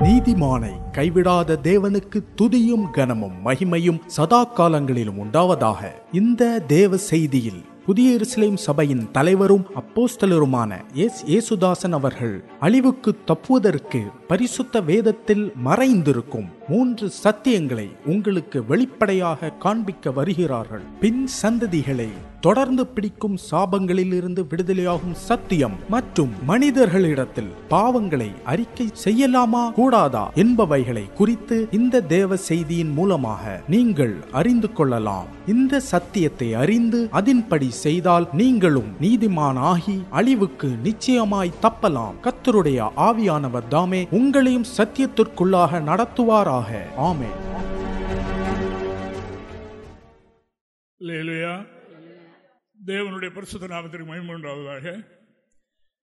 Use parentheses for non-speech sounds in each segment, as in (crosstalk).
நீதிமானை கைவிடாத தேவனுக்கு துதியும் கனமும் மகிமையும் சதா காலங்களிலும் உண்டாவதாக இந்த தேவ செய்தியில் புதிய எருசலேம் சபையின் தலைவரும் அப்போஸ்தலருமான எஸ் ஏசுதாசன் அவர்கள் அழிவுக்கு தப்புவதற்கு பரிசுத்த வேதத்தில் மறைந்திருக்கும். மூன்று சத்தியங்களை உங்களுக்கு வெளிப்படையாக காண்பிக்க வருகிறார்கள். பின் சந்ததிகளை தொடர்ந்து பிடிக்கும் சாபங்களில் இருந்து விடுதலையாகும் சத்தியம் மற்றும் மனிதர்களிடத்தில் பாவங்களை அறிக்கை செய்யலாமா கூடாதா என்பவைகளை குறித்து இந்த தேவ செய்தியின் மூலமாக நீங்கள் அறிந்து கொள்ளலாம். இந்த சத்தியத்தை அறிந்து அதன்படி செய்தால் நீங்களும் நீதிமானாகி அழிவுக்கு நிச்சயமாய் தப்பலாம். கத்தருடைய ஆவியானவர் தாமே உங்களையும் சத்தியத்திற்குள்ளாக நடத்துவாராக. ஆமென். லேலுயா தேவனுடைய பரிசுத்த நாமத்திற்கு மகிமை உண்டாவதாக.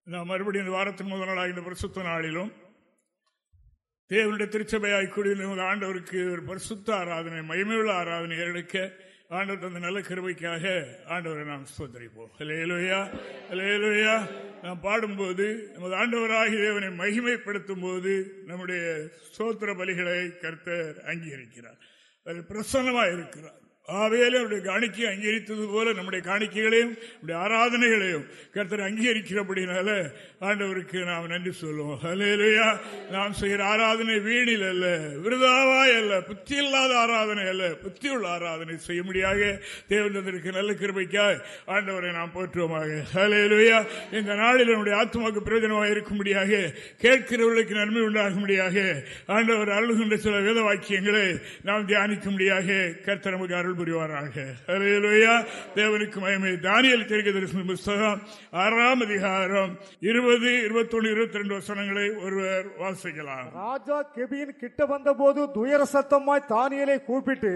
நாம் மறுபடியும் இந்த வாரத்தின் முதல் நாளாக இந்த பரிசுத்த நாளிலும் தேவனுடைய திருச்சபையாய் கூடிய ஆண்டவருக்கு ஒரு பரிசுத்த ஆராதனை மகிமையுள்ள ஆராதனை எடுக்க ஆண்டவர் தந்த நல்ல கருவைக்காக ஆண்டவரை நாம் சோதரிப்போம் லேலுயா லேலுயா நாம் பாடும்போது நமது ஆண்டவராகி தேவனை மகிமைப்படுத்தும் போது நம்முடைய சோத்திர பலிகளை கர்த்தர் அங்கீகரிக்கிறார். அதில் பிரசன்னமாக இருக்கிறார் ஆவேலே அவருடைய காணிக்கை அங்கீகரித்தது போல நம்முடைய காணிக்கைகளையும் நம்முடைய ஆராதனைகளையும் கருத்தர் அங்கீகரிக்கிறபடினால ஆண்டவருக்கு நாம் நன்றி சொல்லுவோம். அலையிலையா நாம் செய்கிற ஆராதனை வீணில் அல்ல விருதாவாய் அல்ல புத்தி இல்லாத ஆராதனை அல்ல புத்தி உள்ள ஆராதனை செய்ய முடியாக தேவந்ததற்கு நல்ல கிருபைக்காய் ஆண்டவரை நாம் போற்றுவோமாக. அலையிலையா இந்த நாளில் நம்முடைய ஆத்மாவுக்கு பிரயோஜனமாக இருக்கும்படியாக கேட்கிறவர்களுக்கு நன்மை உண்டாகும்படியாக ஆண்டவர் அருள்கின்ற சில வேத வாக்கியங்களை நாம் தியானிக்கும்படியாக கர்த்தர் நமக்கு அருள் புரிவாராக. தேவனுக்கு மயமே தானியல் தெரிவிக்க தரிசன புஸ்தகம் ஆறாம் அதிகாரம் இருபது இருபத்தொன்னு இருபத்தி ரெண்டு வசனங்களை ஒருவர் வாசிக்கலாம். ராஜா கெபியின் கிட்ட வந்தபோது துயர சத்தமாய் தானியலை கூப்பிட்டு.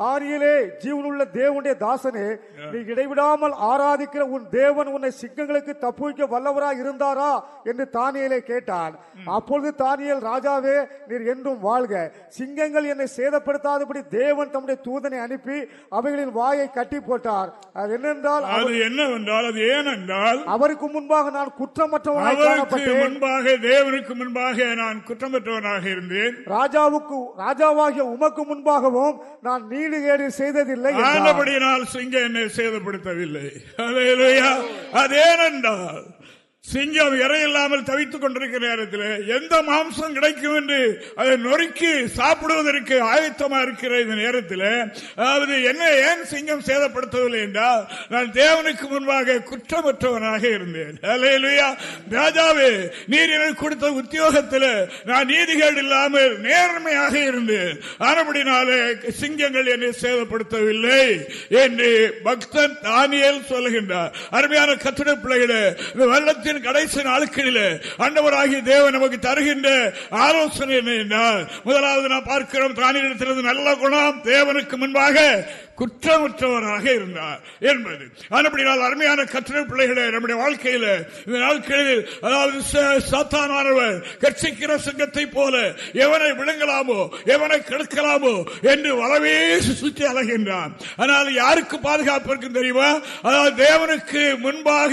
தானியலே ஜீவனுள்ள தேவனுடைய தாசனே நீ இடைவிடாமல் ஆராதிக்கிற உன் தேவன் உன்னை சிங்கங்களுக்கு தப்புவிக்க வல்லவராய் இருந்தாரா? என்று தானியலை கேட்டான். அப்பொழுது தானியல் ராஜாவே நீர் என்றும் வாழ்க. சிங்கங்கள் என்னை சேதப்படுத்தாதபடி தேவன் தம்முடைய தூதனை அனுப்பி அவைகளின் வாயை கட்டி போட்டார் அது என்னென்றால் அது என்னவென்றால் அது ஏனென்றால் அவருக்கு முன்பாக நான் காணப்பட்டேன் முன்பாக தேவனுக்கு முன்பாக நான் குற்றமற்றவனாக இருந்தேன் ராஜாவுக்கு ராஜாவாகிய உமக்கு முன்பாகவும் நான் நீடுகேடு செய்ததில்லை. ஆனபடியினால் சிங்கம் என்னை சேதப்படுத்தவில்லை. அது ஏனென்றால் சிங்கம் இறையில்லாமல் தவித்துக் கொண்டிருக்கிற நேரத்தில் எந்த மாம்சம் கிடைக்கும் என்று அதை நொறுக்கி சாப்பிடுவதற்கு ஆயத்தமா இருக்கிற இந்த நேரத்தில் அதாவது என்ன ஏன் சிங்கம் சேதப்படுத்தவில்லை என்றால் நான் தேவனுக்கு முன்பாக குற்றமற்றவனாக இருந்தேன். ராஜாவே நீர் எனக்கு கொடுத்த உத்தியோகத்தில் நான் நீதிகள் இல்லாமல் நேர்மையாக இருந்தேன். ஆனபடினாலே சிங்கங்கள் என்னை சேதப்படுத்தவில்லை என்று பக்தன் தானியல் சொல்லுகின்றார். அருமையான கத்திட பிள்ளைகளை இந்த வருடத்தின் கடைசி நாட்களில் ஆண்டவராகிய தேவன் நமக்கு தருகின்ற ஆலோசனை என்ன என்றால் முதலாவது நாம் பார்க்கிறோம் தானியிடத்திலிருந்து நல்ல குணம் தேவனுக்கு முன்பாக குற்றமற்றவராக இருந்தார் என்பது. அப்படினால் அருமையான கத்திர பிள்ளைகளை நம்முடைய வாழ்க்கையில இந்த நாட்களில் அதாவது சாத்தானவர் கட்சிக்கிற சங்கத்தை போல எவனை விழுங்கலாமோ எவனை கெடுக்கலாமோ என்று வளவே சுற்றி அழகின்றான் ஆனால் யாருக்கு பாதுகாப்பு இருக்கு தெரியுமா? அதாவது தேவனுக்கு முன்பாக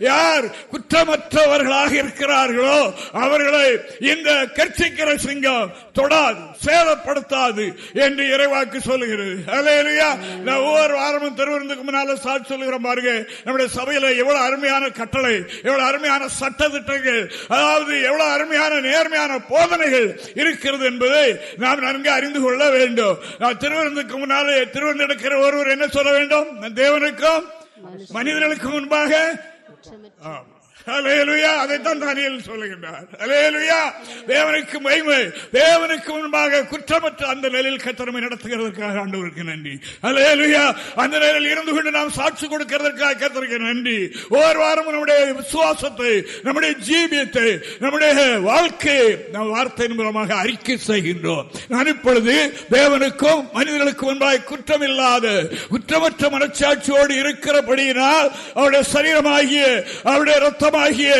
யார் குற்றமற்றவர்களாக இருக்கிறார்களோ அவர்களை இந்த கட்சிக்கிற சிங்கம் தொடாது சேதப்படுத்தாது என்று இறைவாக்கு சொல்லுகிறது. அலையா நான் ஒவ்வொரு வாரமும் திருவிருந்துக்கு முன்னால சாட்சி சொல்லுகிறோம் பாருங்க. நம்முடைய சபையில எவ்வளவு அருமையான கட்டளை எவ்வளவு அருமையான சட்ட திட்டங்கள் அதாவது எவ்வளவு அருமையான நேர்மையான போதனைகள் இருக்கிறது என்பதை நாம் நன்கு அறிந்து கொள்ள வேண்டும். நான் திருவிருந்துக்கு முன்னாலே திருவிருந்து எடுக்கிற ஒருவர் என்ன சொல்ல வேண்டும்? தேவனுக்கும் மனிதர்களுக்கு முன்பாக. ஆம். அதைத்தான் தானியேல் சொல்லுகின்றார். தேவனுக்கு மகிமை தேவனுக்கு முன்பாக குற்றமற்ற அந்த நிலையில் கத்தரமை நடத்துகிறதற்காக ஆண்டவருக்கு நன்றி. அலையலுயா அந்த நிலையில் இருந்து கொண்டு நாம் சாட்சி கொடுக்கிறதற்காக கத்தருக்கு நன்றி. ஒவ்வொரு வாரமும் நம்முடைய விசுவாசத்தை நம்முடைய ஜீவியத்தை நம்முடைய வாழ்க்கையை நம் வார்த்தையின் மூலமாக அறிக்கை செய்கின்றோம். நான் இப்பொழுது தேவனுக்கும் மனிதர்களுக்கும் முன்பாக குற்றம் இல்லாத குற்றமற்ற மனச்சாட்சியோடு இருக்கிறபடியினால் அவருடைய சரீரமாகிய அவருடைய ரத்தம் குடும்பமாகிய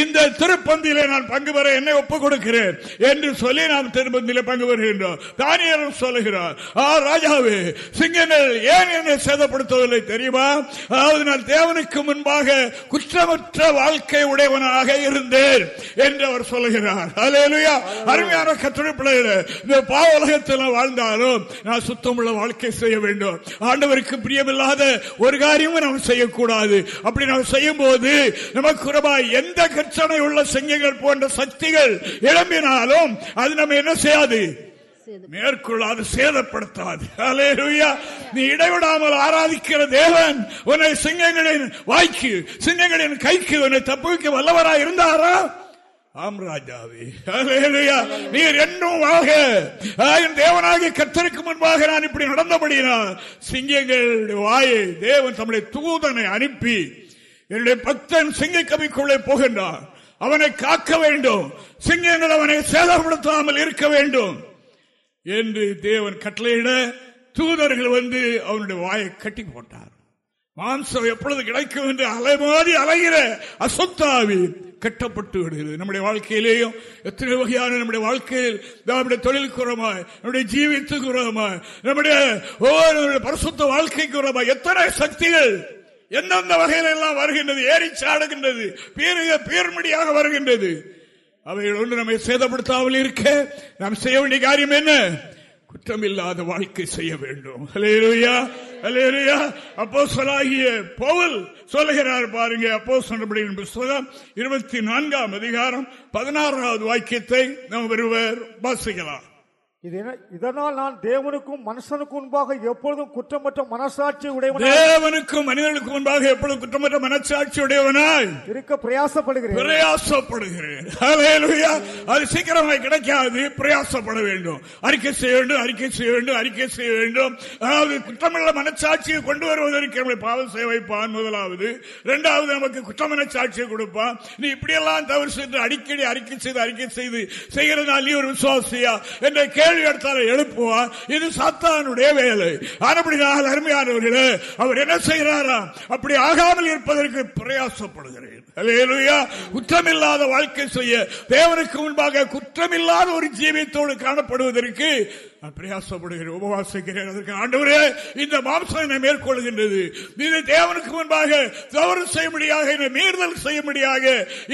இந்த திருப்பந்தியிலே நான் பங்கு பெற என்னை ஒப்புக் கொடுக்கிறேன் என்று சொல்லி நாம் திருப்பந்தியிலே பங்கு பெறுகின்றோம். தானியரும் சொல்லுகிறார் ஆ ராஜாவே சிங்கங்கள் ஏன் என்னை சேதப்படுத்தவில்லை தெரியுமா? அதாவது நான் தேவனுக்கு முன்பாக குற்றமற்ற வாழ்க்கை உடையவனாக இருந்தேன் என்று அவர் சொல்லுகிறார். அலேலுயா அருமையான கட்டுரை இந்த பாவ உலகத்தில் வாழ்ந்தாலும் நான் சுத்தமுள்ள வாழ்க்கை செய்ய வேண்டும். ஆண்டவருக்கு பிரியமில்லாத ஒரு காரியமும் நாம் செய்யக்கூடாது. அப்படி நாம் செய்யும் போது நமக்கு எந்த கச்சனை உள்ள சிங்கங்கள் போன்ற சக்திகள் எழும்பினாலும் அது நம்ம என்ன செய்யாது? மேற்கொள்ளாது சேதப்படுத்தாது. நீ இடைவிடாமல் ஆராதிக்கிற தேவன் உன்னை சிங்கங்களின் வாய்க்கு சிங்கங்களின் கைக்கு உன்னை தப்புவிக்க வல்லவராய் இருந்தாரா? ஆம் ராஜாவே. நீர் என்னும் தேவனாகிய கத்தருக்கு முன்பாக நான் இப்படி நடந்தபடினால் சிங்கங்கள் வாயை தேவன் தம்முடைய தூதனை அனுப்பி என்னுடைய பக்தன் சிங்க கவிக்குள்ளே போகின்றான். அவனை காக்க வேண்டும். சிங்கங்கள் அவனை சேதப்படுத்தாமல் இருக்க வேண்டும். என்று தேவன் கட்டளையிட தூதர்கள் வந்து அவனுடைய வாயை கட்டி போட்டார். மாம்சம் எப்பொழுது கிடைக்கும் என்று அலைமாறி அலைகிற அசுத்தாவி கட்டப்பட்டு விடுகிறது. நம்முடைய வாழ்க்கையிலேயும் எத்தனை வகையான நம்முடைய வாழ்க்கையில் நம்முடைய தொழிலுக்கு உரமாய் நம்முடைய ஜீவித்துக்கு குறமாய் நம்முடைய ஒவ்வொரு பரிசுத்த வாழ்க்கைக்கு குறமாய் எத்தனை சக்திகள் எந்தெந்த வகையில எல்லாம் வருகின்றது ஏறி சாடுகின்றது பீருக பீர்மடியாக வருகின்றது. அவைகள் ஒன்று நம்மை சேதப்படுத்தாமல் இருக்க நாம் செய்ய வேண்டிய காரியம் என்ன? குற்றமில்லாத வாழ்க்கை செய்ய வேண்டும். அப்போ சொலாகிய பவுல் சொல்லுகிறார் பாருங்க அப்போ சொன்னபடியின் புஸ்தகம் இருபத்தி நான்காம் அதிகாரம் பதினாறாவது வாக்கியத்தை நாம் ஒருவர் வாசிக்கலாம். இதனால் நான் தேவனுக்கும் மனுஷனுக்கும் முன்பாக எப்பொழுதும் குற்றமற்ற மனசாட்சி உடையவன் தேவனுக்கும் மனிதனுக்கு முன்பாக எப்பொழுதும் குற்றமற்ற மனசாட்சி உடையவனாய் இருக்க பிரயாசப்படுகிறேன். பிரயாசப்படுகிறேன். அது சீக்கிரமாய் கிடைக்காது. பிரயாசப்பட வேண்டும். அறிக்கை செய்ய வேண்டும் அறிக்கை செய்ய வேண்டும் அறிக்கை செய்ய வேண்டும். அதாவது குற்றமுள்ள மனசாட்சியை கொண்டு வருவதற்கு நம்மளை பாவம் செய்ய வைப்பான் முதலாவது. இரண்டாவது நமக்கு குற்ற மனசாட்சியை கொடுப்பான். நீ இப்படியெல்லாம் தவறு செய்து அடிக்கடி அறிக்கை செய்து அறிக்கை செய்து செய்கிறதுனால நீ ஒரு விசுவாசியா? என்ற கேள்வி கேள்வி எடுத்தாலும் எழுப்புவார். இது சத்தானுடைய வேலை. ஆனப்படினால் அருமையானவர்களே அவர் என்ன செய்கிறாரா அப்படி ஆகாமல் இருப்பதற்கு பிரயாசப்படுகிறேன். குற்றமில்லாத வாழ்க்கை செய்ய தேவனுக்கு முன்பாக குற்றமில்லாத ஒரு ஜீவியத்தோடு காணப்படுவதற்கு பிரயாசப்படுகிறேன் உபவாசிக்கிறேன். அதற்கு ஆண்டவரே இந்த மாம்சம் என்னை மேற்கொள்கின்றது. இது தேவனுக்கு முன்பாக தவறு செய்யும்படியாக என்னை மீறுதல் செய்யும்படியாக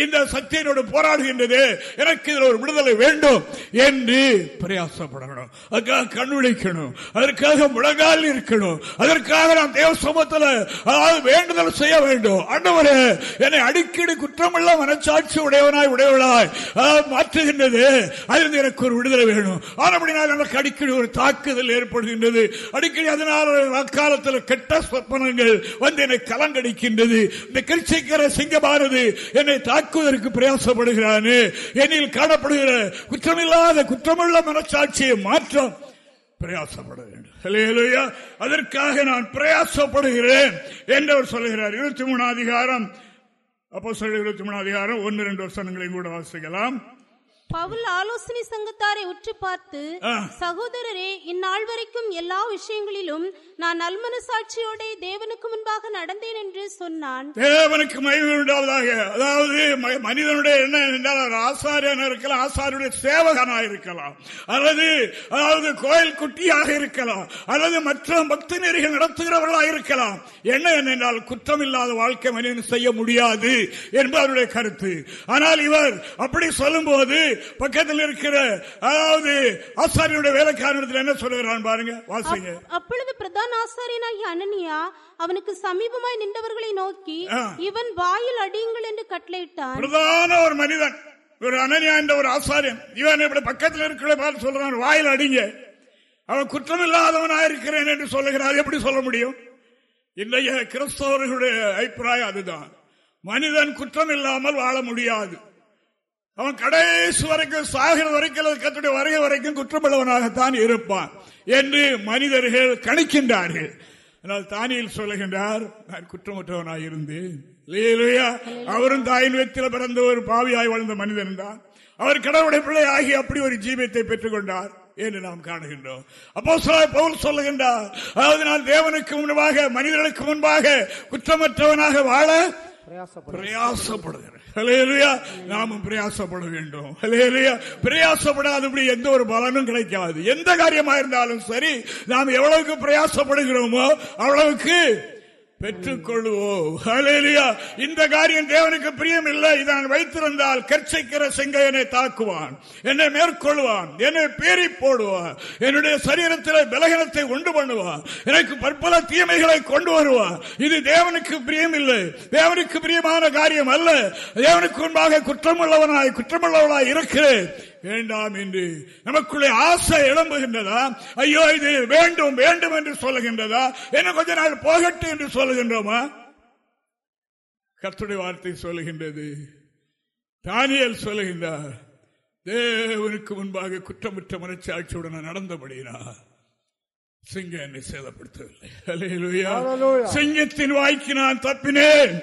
இந்த சக்தியினோடு போராடுகின்றது. எனக்கு இதில் ஒரு விடுதலை வேண்டும் என்று பிரயாசப்படணும். அதுக்காக கண்விழிக்கணும் அதற்காக முழங்கால் இருக்கணும். அதற்காக நாம் தேவ சமூகத்தில் அதாவது வேண்டுதல் செய்ய வேண்டும். ஆண்டவரே என்னை அடிக்கடி குற்றமுள்ள மனச்சாட்சி உடையவனாய் உடையவளாய் மாற்றுகின்றது. அதிலிருந்து எனக்கு ஒரு விடுதலை வேணும். ஆனால் எனக்கு அடிக்க அடிக்கடி ஒரு தாக்குதல் ஏற்படுகின்றது. அடிக்கடி அதனால் அக்காலத்தில் கெட்ட சொப்பனங்கள் வந்து என்னை கலங்கடிக்கின்றது. இந்த கிருச்சிக்கிற சிங்கமானது என்னை தாக்குவதற்கு பிரயாசப்படுகிறானு. என்னில் காணப்படுகிற குற்றமில்லாத குற்றமுள்ள மனசாட்சியை மாற்றம் பிரயாசப்பட வேண்டும். அதற்காக நான் பிரயாசப்படுகிறேன் என்று சொல்லுகிறார். இருபத்தி மூணு அதிகாரம் அப்போ சொல்ல இருபத்தி மூணு அதிகாரம் ஒன்னு ரெண்டு வருஷங்களையும் கூட வாசிக்கலாம். பவுல் ஆலோசனை சங்கத்தாரை உற்று பார்த்து சகோதரரே இந்நாள் வரைக்கும் எல்லா விஷயங்களிலும் நான் நல்மனசாட்சியோட தேவனுக்கு முன்பாக நடந்தேன் என்று சொன்னான். தேவனுக்கு மகிமை உண்டாவதாக. அதாவது மனிதனுடைய என்ன என்றால் ஆசாரியன் இருக்கலாம் ஆசாரியுடைய சேவகனாக இருக்கலாம். அல்லது அதாவது கோயில் குட்டியாக இருக்கலாம் அல்லது மற்ற பக்தி நெறிகள் நடத்துகிறவர்களாக இருக்கலாம். என்ன என்றால் குற்றம் இல்லாத வாழ்க்கை மனிதன் செய்ய முடியாது என்பவருடைய கருத்து. ஆனால் இவர் அப்படி சொல்லும் போது பக்கத்தில் இருக்கிற அதாவது ஆசாரியுடைய வேலைக்காரத்தில் என்ன சொல்லுகிறான் பாருங்க வாசிங்க. அப்பொழுது பிரதான ஆசாரியனாகிய அனனியா அவனுக்கு சமீபமாய் நின்றவர்களை நோக்கி இவன் வாயில் அடியுங்கள் என்று கட்டளையிட்டான். பிரதான ஒரு மனிதன் ஒரு அனனியா என்ற ஒரு ஆசாரியன் இவன் இப்படி பக்கத்தில் இருக்கிற பார்த்து சொல்றான் வாயில் அடிங்க. அவன் குற்றமில்லாதவனாக இருக்கிறேன் என்று சொல்லுகிறார் எப்படி சொல்ல முடியும்? இன்றைய கிறிஸ்தவர்களுடைய அபிப்பிராயம் அதுதான். மனிதன் குற்றம் இல்லாமல் வாழ முடியாது. அவன் கடைசி வரைக்கும் சாகிற வரைக்கும் கத்துடைய வருகை வரைக்கும் குற்றமுள்ளவனாகத்தான் இருப்பான் என்று மனிதர்கள் கணிக்கின்றார்கள். ஆனால் தானியில் சொல்லுகின்றார் நான் குற்றமற்றவனாக இருந்தேன். அவரும் தாயின் வெற்றில பிறந்த ஒரு பாவியாய் வாழ்ந்த மனிதன் தான். அவர் கடவுளை பிள்ளை ஆகி அப்படி ஒரு ஜீவியத்தை பெற்றுக் கொண்டார் என்று நாம் காணுகின்றோம். அப்போ பவுல் சொல்லுகின்றார் அதாவது நான் தேவனுக்கு முன்பாக மனிதர்களுக்கு முன்பாக குற்றமற்றவனாக வாழ நாமும் பிரயாசப்பட வேண்டும். பிரயாசப்படாதபடி எந்த ஒரு பலனும் கிடைக்காது. எந்த காரியமா இருந்தாலும் சரி நாம் எவ்வளவுக்கு பிரயாசப்படுகிறோமோ அவ்வளவுக்கு பெற்றுக்கொள்வோம். இந்த காரியம் தேவனுக்கு பிரியம் இல்லை இதான் வைத்திருந்தால் கற்சைக்கிற செங்கையனை தாக்குவான். என்னை மேற்கொள்வான். என்னை பேரி போடுவான். என்னுடைய சரீரத்தில் பலகனத்தை உண்டு பண்ணுவான். எனக்கு பற்பல தீமைகளை கொண்டு வருவான். இது தேவனுக்கு பிரியம் இல்லை தேவனுக்கு பிரியமான காரியம் அல்ல. தேவனுக்கு முன்பாக குற்றமுள்ளவனாய் குற்றமுள்ளவனாய் இருக்கிறேன். வேண்டாம் என்று நமக்குள்ளே ஆசை எழும்புகின்றதா? ஐயோ இது வேண்டும் வேண்டும் என்று சொல்லுகின்றதா? என்ன கொஞ்ச நாள் போகட்டும் என்று சொல்லுகின்றோமா? கத்துடைய வார்த்தை சொல்லுகின்றது. தானியல் சொல்லுகின்றார் தேவனுக்கு முன்பாக குற்றமற்ற மனச்சாட்சியுடன் நடந்தபடினா சிங்க என்னை சேதப்படுத்தவில்லை. சிங்கத்தின் வாய்க்கு நான் தப்பினேன்.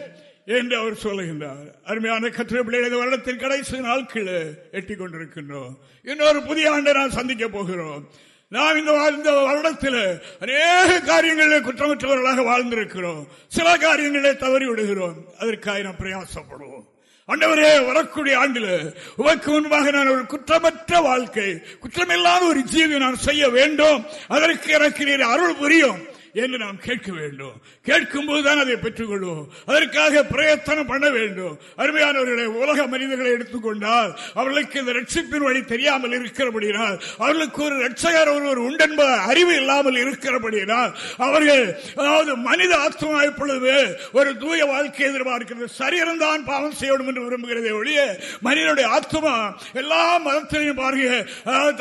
என்று அவர் சொல்லுகின்றார். அருமையான கற்ற பிள்ளைகளது வருடத்தில் கடைசி நாட்கள் எட்டி கொண்டிருக்கின்றோம் இன்னொரு புதிய ஆண்டை நான் சந்திக்க போகிறோம். நாம் இந்த வாழ்ந்த வருடத்தில் அநேக காரியங்களில் குற்றமற்றவர்களாக வாழ்ந்திருக்கிறோம். சில காரியங்களே தவறி விடுகிறோம் அதற்காக நாம் பிரயாசப்படுவோம். அண்டவரே வரக்கூடிய ஆண்டில் உமக்கு முன்பாக நான் ஒரு குற்றமற்ற வாழ்க்கை குற்றமில்லாத ஒரு ஜீவி நான் செய்ய வேண்டும். அதற்கு எனக்கு அருள் புரியும். என்று நாம் கேட்க வேண்டும். கேட்கும் போதுதான் அதை பெற்றுக்கொள்வோம். அதற்காக பிரயத்தனம் பண்ண வேண்டும். அருமையானவர்களை உலக மனிதர்களை எடுத்துக்கொண்டால் அவர்களுக்கு இந்த ரட்சிப்பின் வழி தெரியாமல் இருக்கிறபடினால் அவர்களுக்கு ஒரு ரட்சகர் ஒருவர் உண்டென்ப அறிவு இல்லாமல் இருக்கிறபடினால் அவர்கள் அதாவது மனித ஆத்மா இப்பொழுது ஒரு தூய வாழ்க்கை எதிர்பார்க்கிறது. சரீரம் தான் பாவம் செய்யணும் என்று விரும்புகிறதே ஒழிய மனிதனுடைய ஆத்மா எல்லா மதத்திலையும் பாருங்க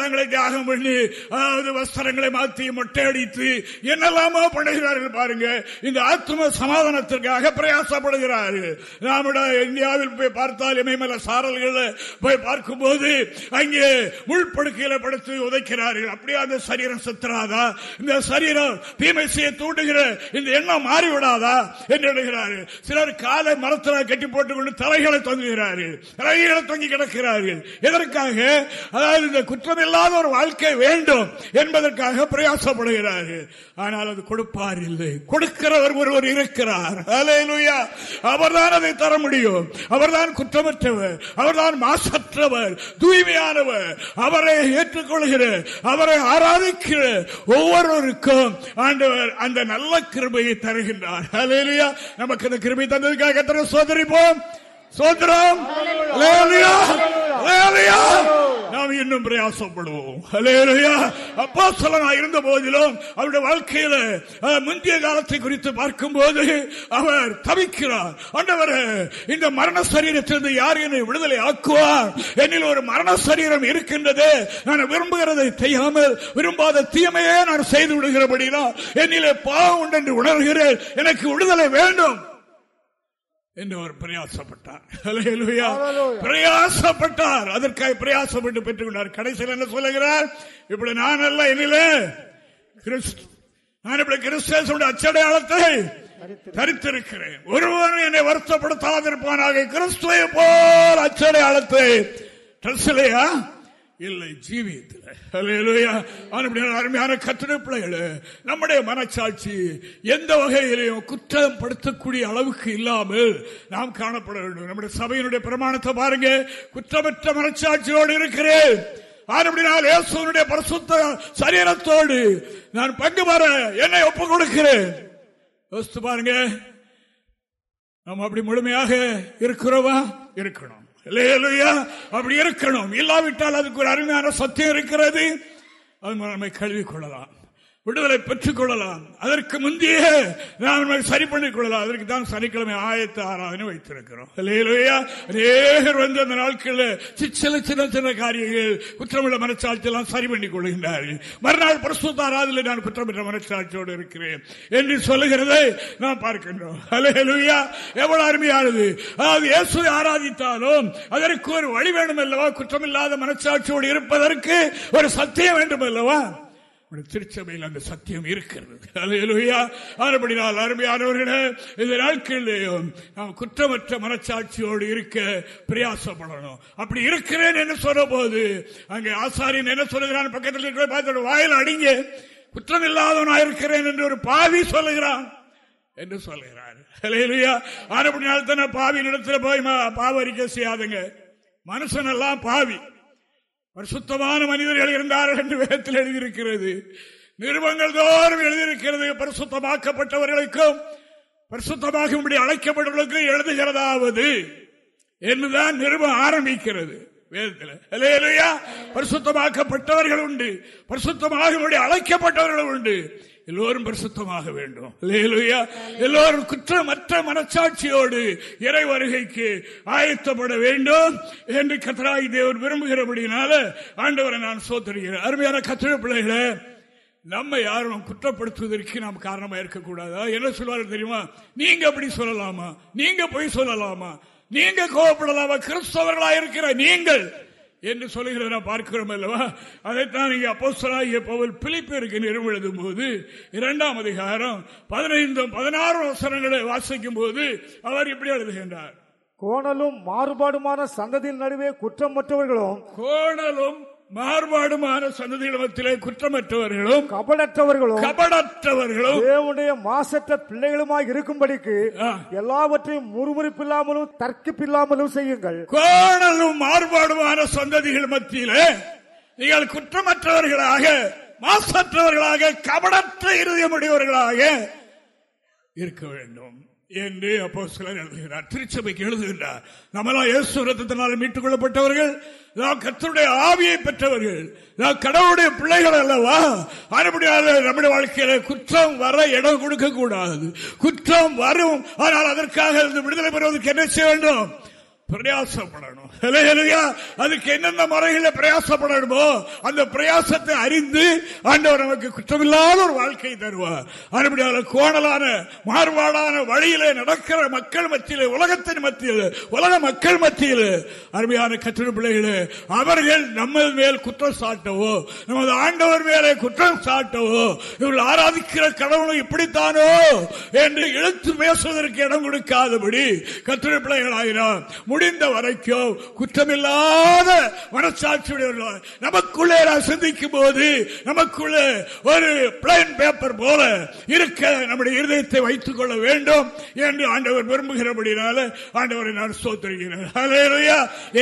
தங்களை தியாகம் பண்ணி அதாவது வஸ்திரங்களை மாற்றி மொட்டையடித்து என்னெல்லாம் பண்ணுகிறார்கள் பாருங்க. இந்த ஆத்ம சமாதானத்திற்காக பிரயாசப்படுகிறார்கள் நாம இந்தியாவில் போய் பார்த்தால் இமயமல சாரல்கள் போய் பார்க்கும் போது அங்கே உள்படுக்கையில படுத்து உதைக்கிறார்கள் அப்படியே அந்த சரீரம் செத்துறாதா? இந்த சரீரம் தீமை செய்ய தூண்டுகிற இந்த எண்ணம் மாறிவிடாதா? என்று எழுகிறார்கள் சிலர் காலை மரத்தில் கட்டி போட்டுக்கொண்டு தலைகளை தொங்குகிறார்கள் தலைகளை தொங்கி கிடக்கிறார்கள் எதற்காக? அதாவது இந்த குற்றம் இல்லாத ஒரு வாழ்க்கை வேண்டும் என்பதற்காக பிரயாசப்படுகிறார்கள் ஆனால் அது கொடுப்பார் இல்லை கொடுக்கிறவர் ஒருவர் இருக்கிறார். அவர்தான் அதை தர முடியும். அவர்தான் குற்றமற்றவர். அவர்தான் மாசற்றவர். தூய்மையானவர். அவரை ஏற்றுக்கொள்கிற அவரை ஆராதிக்கிற ஒவ்வொருவருக்கும் ஆண்டவர் அந்த நல்ல கிருபையை தருகின்றார். நமக்கு இந்த கிருபை தந்ததுக்காக சோதரிப்போம். சோதரம் நாம் இன்னும் பிரயாசப்படுவோம். அப்பா சொல்லனா இருந்த போதிலும் அவருடைய வாழ்க்கையில முந்தைய காலத்தை குறித்து பார்க்கும் போது அவர் தவிக்கிறார். ஆண்டவர் இந்த மரண சரீரத்திலிருந்து யார் என்னை விடுதலை ஆக்குவார்? என்னில் ஒரு மரண சரீரம் இருக்கின்றது. நான் விரும்புகிறதை செய்யாமல் விரும்பாத தீமையே நான் செய்து விடுகிறபடினா என்னிலே பாவம் உண்டு என்று உணர்கிறேன். எனக்கு விடுதலை வேண்டும். என்று அவர் பிரயாசப்பட்டார். பிரயாசப்பட்டார். அதற்காக பிரயாசப்பட்டு பெற்றுக் கொண்டார் கடைசியில் என்ன சொல்லுகிறார்? இப்படி நான் அல்ல என்னிலே நான் இப்படி கிறிஸ்தேசனுடைய அச்சடையாளத்தை தரித்திருக்கிறேன். ஒருவன் என்னை வருத்தப்படுத்தாதிருப்பானாக. கிறிஸ்துவை போல் அச்சடையாளத்தை ட்ரெஸ்லையா இல்லை ஜீவியத்தில். அருமையான கத்திர பிள்ளைகள் நம்முடைய மனச்சாட்சி எந்த வகையிலையும் குற்றம் படுத்தக்கூடிய அளவுக்கு இல்லாமல் நாம் காணப்பட வேண்டும். நம்முடைய சபையினுடைய பிரமாணத்தை பாருங்க. குற்றமற்ற மனச்சாட்சியோடு இருக்கிறேன். அப்படினால் பரிசுத்த சரீரத்தோடு நான் பங்கு வர என்னை ஒப்பு கொடுக்கிறேன் பாருங்க. நம்ம அப்படி முழுமையாக இருக்கிறோமா? இருக்கணும். அப்படி இருக்கணும். இல்லாவிட்டால் அதுக்கு ஒரு அருமையான சத்தியம் இருக்கிறது. அது நம்மை கழுவி கொள்ளலாம். விடுதலை பெற்றுக் கொள்ளலாம் அதற்கு முந்தைய நாம் சரி பண்ணிக் கொள்ளலாம் அதற்கு தான் சனிக்கிழமை ஆயத்த ஆராதனை வைத்திருக்கிறோம். அநேகர் வந்து அந்த நாட்களில் சில சின்ன சின்ன காரியங்கள் குற்றமுள்ள மனச்சாட்சி எல்லாம் சரி பண்ணிக் கொள்கின்றார்கள் மறுநாள் பிரசுத்த ஆராதனை நான் குற்றமற்ற மனச்சாட்சியோடு இருக்கிறேன் என்று சொல்லுகிறதை நாம் பார்க்கின்றோம். அலையலுயா எவ்வளவு அருமையானது. அதாவது இயேசுவை ஆராதித்தாலும் அதற்கு ஒரு வழி வேண்டும் அல்லவா குற்றமில்லாத மனச்சாட்சியோடு இருப்பதற்கு ஒரு சத்தியம் வேண்டும் அல்லவா திருச்சபையில் அந்த சத்தியம் இருக்கிறது. அதுபடினால் அருமையானவர்களே இந்த நாட்களிலேயும் நாம் குற்றமற்ற மனச்சாட்சியோடு இருக்க பிரயாசப்படணும். அப்படி இருக்கிறேன் என்று சொன்ன போது அங்கே ஆசாரியன் என்ன சொல்லுகிறான்? பக்கத்தில் இருக்கிற வாயில் அடிங்க. குற்றம் இல்லாதவனா இருக்கிறேன் என்று ஒரு பாவி சொல்லுகிறான் என்று சொல்கிறார் நாள் தானே பாவி நிலத்தில் போய் பாவரிக்க செய்யாதுங்க. மனுஷன் எல்லாம் பாவி. பரிசுத்தமான மனிதர்கள் இருந்தார்கள் என்று வேதத்தில் எழுதியிருக்கிறது. நிருபங்கள் தோறும் எழுதியிருக்கிறது பரிசுத்தமாக்கப்பட்டவர்களுக்கும் பரிசுத்தமாகும்படி அழைக்கப்பட்டவர்களுக்கும் எழுதுகிறதாவது என்றுதான் நிருபம் ஆரம்பிக்கிறது வேதத்தில். பரிசுத்தமாக்கப்பட்டவர்கள் உண்டு. பரிசுத்தமாகும்படி அழைக்கப்பட்டவர்கள் உண்டு. எல்லோரும் பரிசுத்தமாக வேண்டும். எல்லோரும் குற்றமற்ற மனச்சாட்சியோடு இறை வருகைக்கு ஆயத்தப்பட வேண்டும் என்று கத்தராய் தேவர் விரும்புகிறபடினால ஆண்டவரை நான் சோத்தருகிறேன் அருமையான கத்திர பிள்ளைகளை நம்ம யாரும் குற்றப்படுத்துவதற்கு நாம் காரணமா இருக்கக்கூடாதா? என்ன சொல்வாரு தெரியுமா? நீங்க அப்படி சொல்லலாமா? நீங்க போய் சொல்லலாமா? நீங்க கோவப்படலாமா கிறிஸ்தவர்களா இருக்கிற நீங்கள் என்று சொல்லுகிறத பார்க்கிறோம் அல்லவா? அதைத்தான் இங்கே அப்போஸ்தலாகிய பவுல் பிலிப்பிற்கு நிறுவ எழுதும் போது இரண்டாம் அதிகாரம் பதினைந்தும் பதினாறு அவசரங்களை வாசிக்கும் போது அவர் இப்படி எழுதுகின்றார். கோணலும் மாறுபாடுமான சந்ததியின் நடுவே குற்றமற்றவர்களும் கோணலும் மாறுபாடுமான சந்ததியிடத்திலே குற்றமற்றவர்களும் கபடற்றவர்களும் கபடற்றவர்களும் தேவனுடைய மாசற்ற பிள்ளைகளுமாய் இருக்கும்படிக்கு எல்லாவற்றையும் முறுமுறுப்பில்லாமலும் தர்க்கிப்பில்லாமலும் செய்யுங்கள். கோணலும் மாறுபாடுமான சந்ததிகள் மத்தியிலே நீங்கள் குற்றமற்றவர்களாக மாசற்றவர்களாக கபடற்ற இறுதியமுடையவர்களாக இருக்க வேண்டும். என்று அப்போ சிலர் எழுதுகிறார். திருச்சபைக்கு எழுதுகின்றார். நம்மளாம் இயேசு ரத்தத்தினால் மீட்டுக் கொள்ளப்பட்டவர்கள் நாம் கத்தருடைய ஆவியை பெற்றவர்கள். நாம் கடவுளுடைய பிள்ளைகள் அல்லவா? அதுபடியால் நம்முடைய வாழ்க்கையில குற்றம் வர இடம் கொடுக்க கூடாது குற்றம் வரும். ஆனால் அதற்காக விடுதலை பெறுவதற்கு என்ன செய்ய வேண்டும்? பிரயாசப்படணும். அதுக்கு என்னென்ன முறைகளை பிரயாசப்படணுமோ அந்த பிரயாசத்தை அறிந்து ஆண்டவர் நமக்கு குற்றமில்லாத ஒரு வாழ்க்கை தருவார். அதுபடியால் கோணலான மாறுபாடான வழியில நடக்கிற மக்கள் மத்தியில் உலகத்தின் மத்தியில் உலக மக்கள் மத்தியில் அருமையான கற்றிட பிள்ளைகளே அவர்கள் நம்ம மேல் குற்றம் சாட்டவோ நமது ஆண்டவர் மேலே குற்றம் சாட்டவோ இவர்கள் ஆராதிக்கிற கடவுளும் இப்படித்தானோ என்று எழுத்து பேசுவதற்கு இடம் கொடுக்காதபடி கத்திர பிள்ளைகளாயிரம் முடிந்த வரைக்கும் குற்றமில்லாத மனசாட்சியுடைய நமக்குள்ளே நான் சிந்திக்கும் போது நமக்குள்ளே ஒரு பிளைன் பேப்பர் போல இருக்க நம்முடைய இருதயத்தை வைத்துக் கொள்ள வேண்டும் என்று ஆண்டவர் விரும்புகிறபடினால ஆண்டவரை நான் சோதரிகிறேன்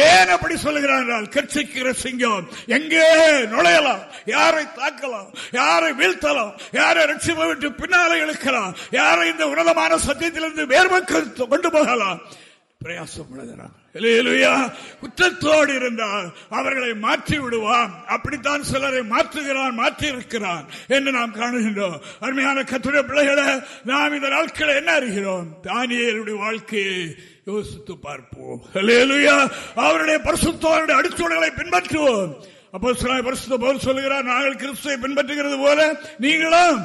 ஏன் அப்படி சொல்லுகிறான் கட்சிக்கிற சிங்கம் எங்கே நுழையலாம்? யாரை தாக்கலாம்? யாரை வீழ்த்தலாம்? யாரை ரட்சிப்பை விட்டு பின்னாலே இழுக்கலாம்? யாரை இந்த உன்னதமான சத்தியத்திலிருந்து வேர்மக்கள் கொண்டு போகலாம்? பிரயாசப்படுகிறான். குற்றத்தோடு இருந்தால் அவர்களை மாற்றி விடுவான். அப்படித்தான் சிலரை மாற்றுகிறான் மாற்றி இருக்கிறான் என்று நாம் காணுகின்றோம். அருமையான கத்துடைய பிள்ளைகளை நாம் இந்த நாட்களை என்ன அறிகிறோம்? தானியருடைய வாழ்க்கையை யோசித்து பார்ப்போம். அவருடைய பரிசுத்தோருடைய அடிச்சோடுகளை பின்பற்றுவோம். அப்போ பரிசுத்த போல் சொல்லுகிறார் நாங்கள் கிறிஸ்துவை பின்பற்றுகிறது போல நீங்களும்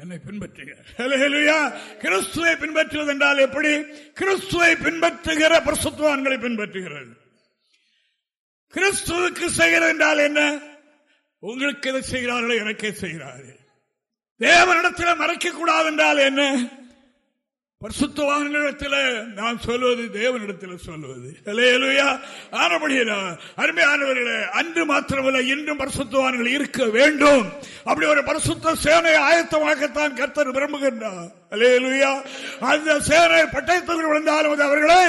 என்னை பின்பற்றுக. கிறிஸ்துவை பின்பற்றுவது என்றால் எப்படி? கிறிஸ்துவை பின்பற்றுகிற பிரசுத்துவான்களை பின்பற்றுகிறது. கிறிஸ்துவுக்கு செய்கிறது என்றால் என்ன? உங்களுக்கு எதை செய்கிறார்கள் எனக்கே செய்கிறார்கள் தேவனிடத்தில் மறைக்க கூடாது என்றால் என்ன? பரிசுத்தவான்களிடத்தில் நான் சொல்வது தேவனிடத்தில் சொல்வது. அருமையானவர்களே அன்று மாத்திரமல்ல இன்றும் பரிசுத்தவான்கள் இருக்க வேண்டும். அப்படி ஒரு பரிசுத்த சேனை ஆயத்தமாகத்தான் கர்த்தர் விரும்புகின்றார். அலேலுயா அந்த சேனை பட்டயத்துக்கு விழுந்தாலும் அது அவர்களை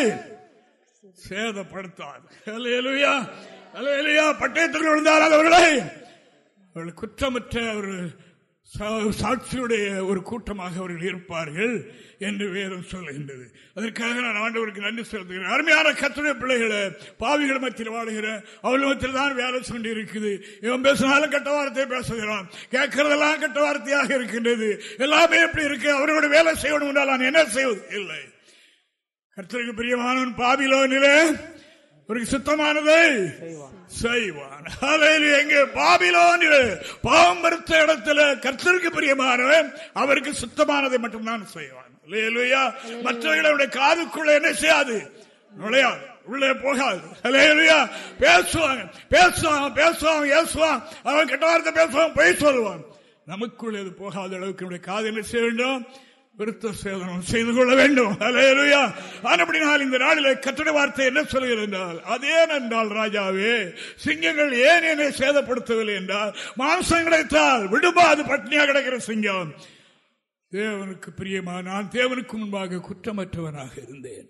சேதப்படுத்தார் அலேலுயா அலேலுயா பட்டயத்துக்கு விழுந்தாலும் அவர்களை அவர்கள் குற்றமற்ற ஒரு சாட்சியுடைய ஒரு கூட்டமாக அவர்கள் இருப்பார்கள் என்று வேதம் சொல்லுகின்றது. அதற்காக நான் ஆண்டவருக்கு நன்றி செலுத்துகிறேன். அருமையான கத்துடைய பிள்ளைகளை பாவிகள் மத்தியில் வாழ்கிறேன் அவள் மத்தியில் தான் வேலை சொல்லி இருக்குது இவன் பேசினாலும் கட்ட வார்த்தையை பேசுகிறான். கேட்கறதெல்லாம் கட்ட வார்த்தையாக இருக்கின்றது. எல்லாமே எப்படி இருக்கு. அவர்களோட வேலை செய்யணும் என்றால் நான் என்ன செய்வது? இல்லை. கர்த்தருக்கு பிரியமானவன் பாபிலோனிலே ஒரு சுத்தமானதை செய்வான். எங்கே பாபிலோனில் பாவம் மறுத்த இடத்துல கர்த்தருக்கு பிரியமானவன் அவருக்கு சுத்தமானதை மட்டும்தான் செய்வான். மற்றவர்களுடைய காதுக்குள்ள என்ன செய்யாது? நுழையாது. உள்ளே போகாது. பேசுவாங்க. பேசுவாங்க பேசுவாங்க பேசுவான் அவன் கெட்ட வார்த்தை பேசுவான் போய் சொல்லுவான். நமக்குள்ளே போகாத அளவுக்கு காது என்ன செய்ய வேண்டும்? விருத்த சேதனம் செய்து கொள்ள வேண்டும். அப்படினால் இந்த நாளில் கட்டட வார்த்தை என்ன சொல்கிறது என்றால் அதேன் என்றால் ராஜாவே சிங்கங்கள் ஏன் என்னை சேதப்படுத்தவில்லை என்றால் மாம்சம் கிடைத்தால் விடுமா அது பட்னியாக கிடக்கிற சிங்கம். தேவனுக்கு பிரியமா நான் தேவனுக்கு முன்பாக குற்றமற்றவனாக இருந்தேன்.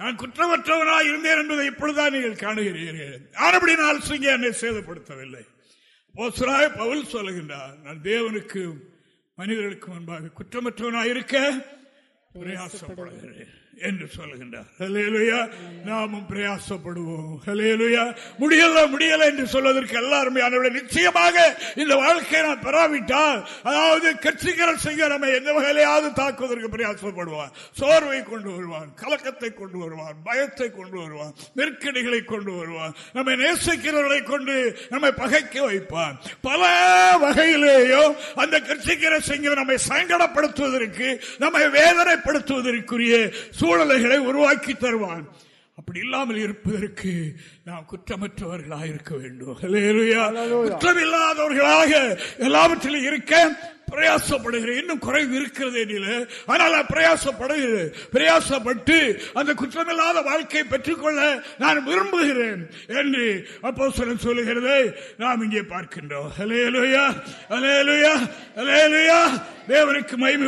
நான் குற்றமற்றவனாக இருந்தேன் என்பதை இப்பொழுதுதான் நீங்கள் காணுகிறீர்கள். ஆனபடி சிங்கம் என்னை சேதப்படுத்தவில்லை. பவுல் சொல்லுகின்றார் நான் தேவனுக்கு மனிதர்களுக்கு முன்பாக குற்றமற்றவனாக இருக்க பிரயாசப்படுகிறேன். என்று சொல்லுகின்றார். நாமும் பிரயாசப்படுவோம். முடியல முடியல என்று சொல்வதற்கு எல்லாருமே நிச்சயமாக இந்த வாழ்க்கையை நான் பெறாவிட்டால் அதாவது கட்சிகர செய்ய நம்ம எந்த வகையிலையாவது தாக்குவதற்கு பிரயாசப்படுவான். சோர்வை கொண்டு வருவான் கலக்கத்தை கொண்டு வருவான் பயத்தை கொண்டு வருவான் நெருக்கடிகளை கொண்டு வருவான். நம்மை நேசிக்கிறவர்களை கொண்டு நம்மை பகைக்க வைப்பான். பல வகையிலேயும் அந்த கட்சிகர செய்ய நம்மை சங்கடப்படுத்துவதற்கு நம்மை வேதனைப்படுத்துவதற்குரிய சூழலைகளை உருவாக்கி தருவான். அப்படி இல்லாமல் இருப்பதற்கு நாம் குற்றமற்றவர்களாக இருக்க வேண்டும் குற்றம் இல்லாதவர்களாக எல்லாவற்றிலும் இருக்க பிரயாசப்படுகிறேன். இன்னும் குறைவு இருக்கிறது எனில ஆனால் பிரயாசப்படுகிறேன். பிரயாசப்பட்டு அந்த குற்றமில்லாத வாழ்க்கையை பெற்றுக்கொள்ள நான் விரும்புகிறேன் என்று அப்போ சொல்லுகிறது நாம் இங்கே பார்க்கின்றோம். அலேலுயா அலேலுயா அலேலுயா தேவனுக்கு மகிமை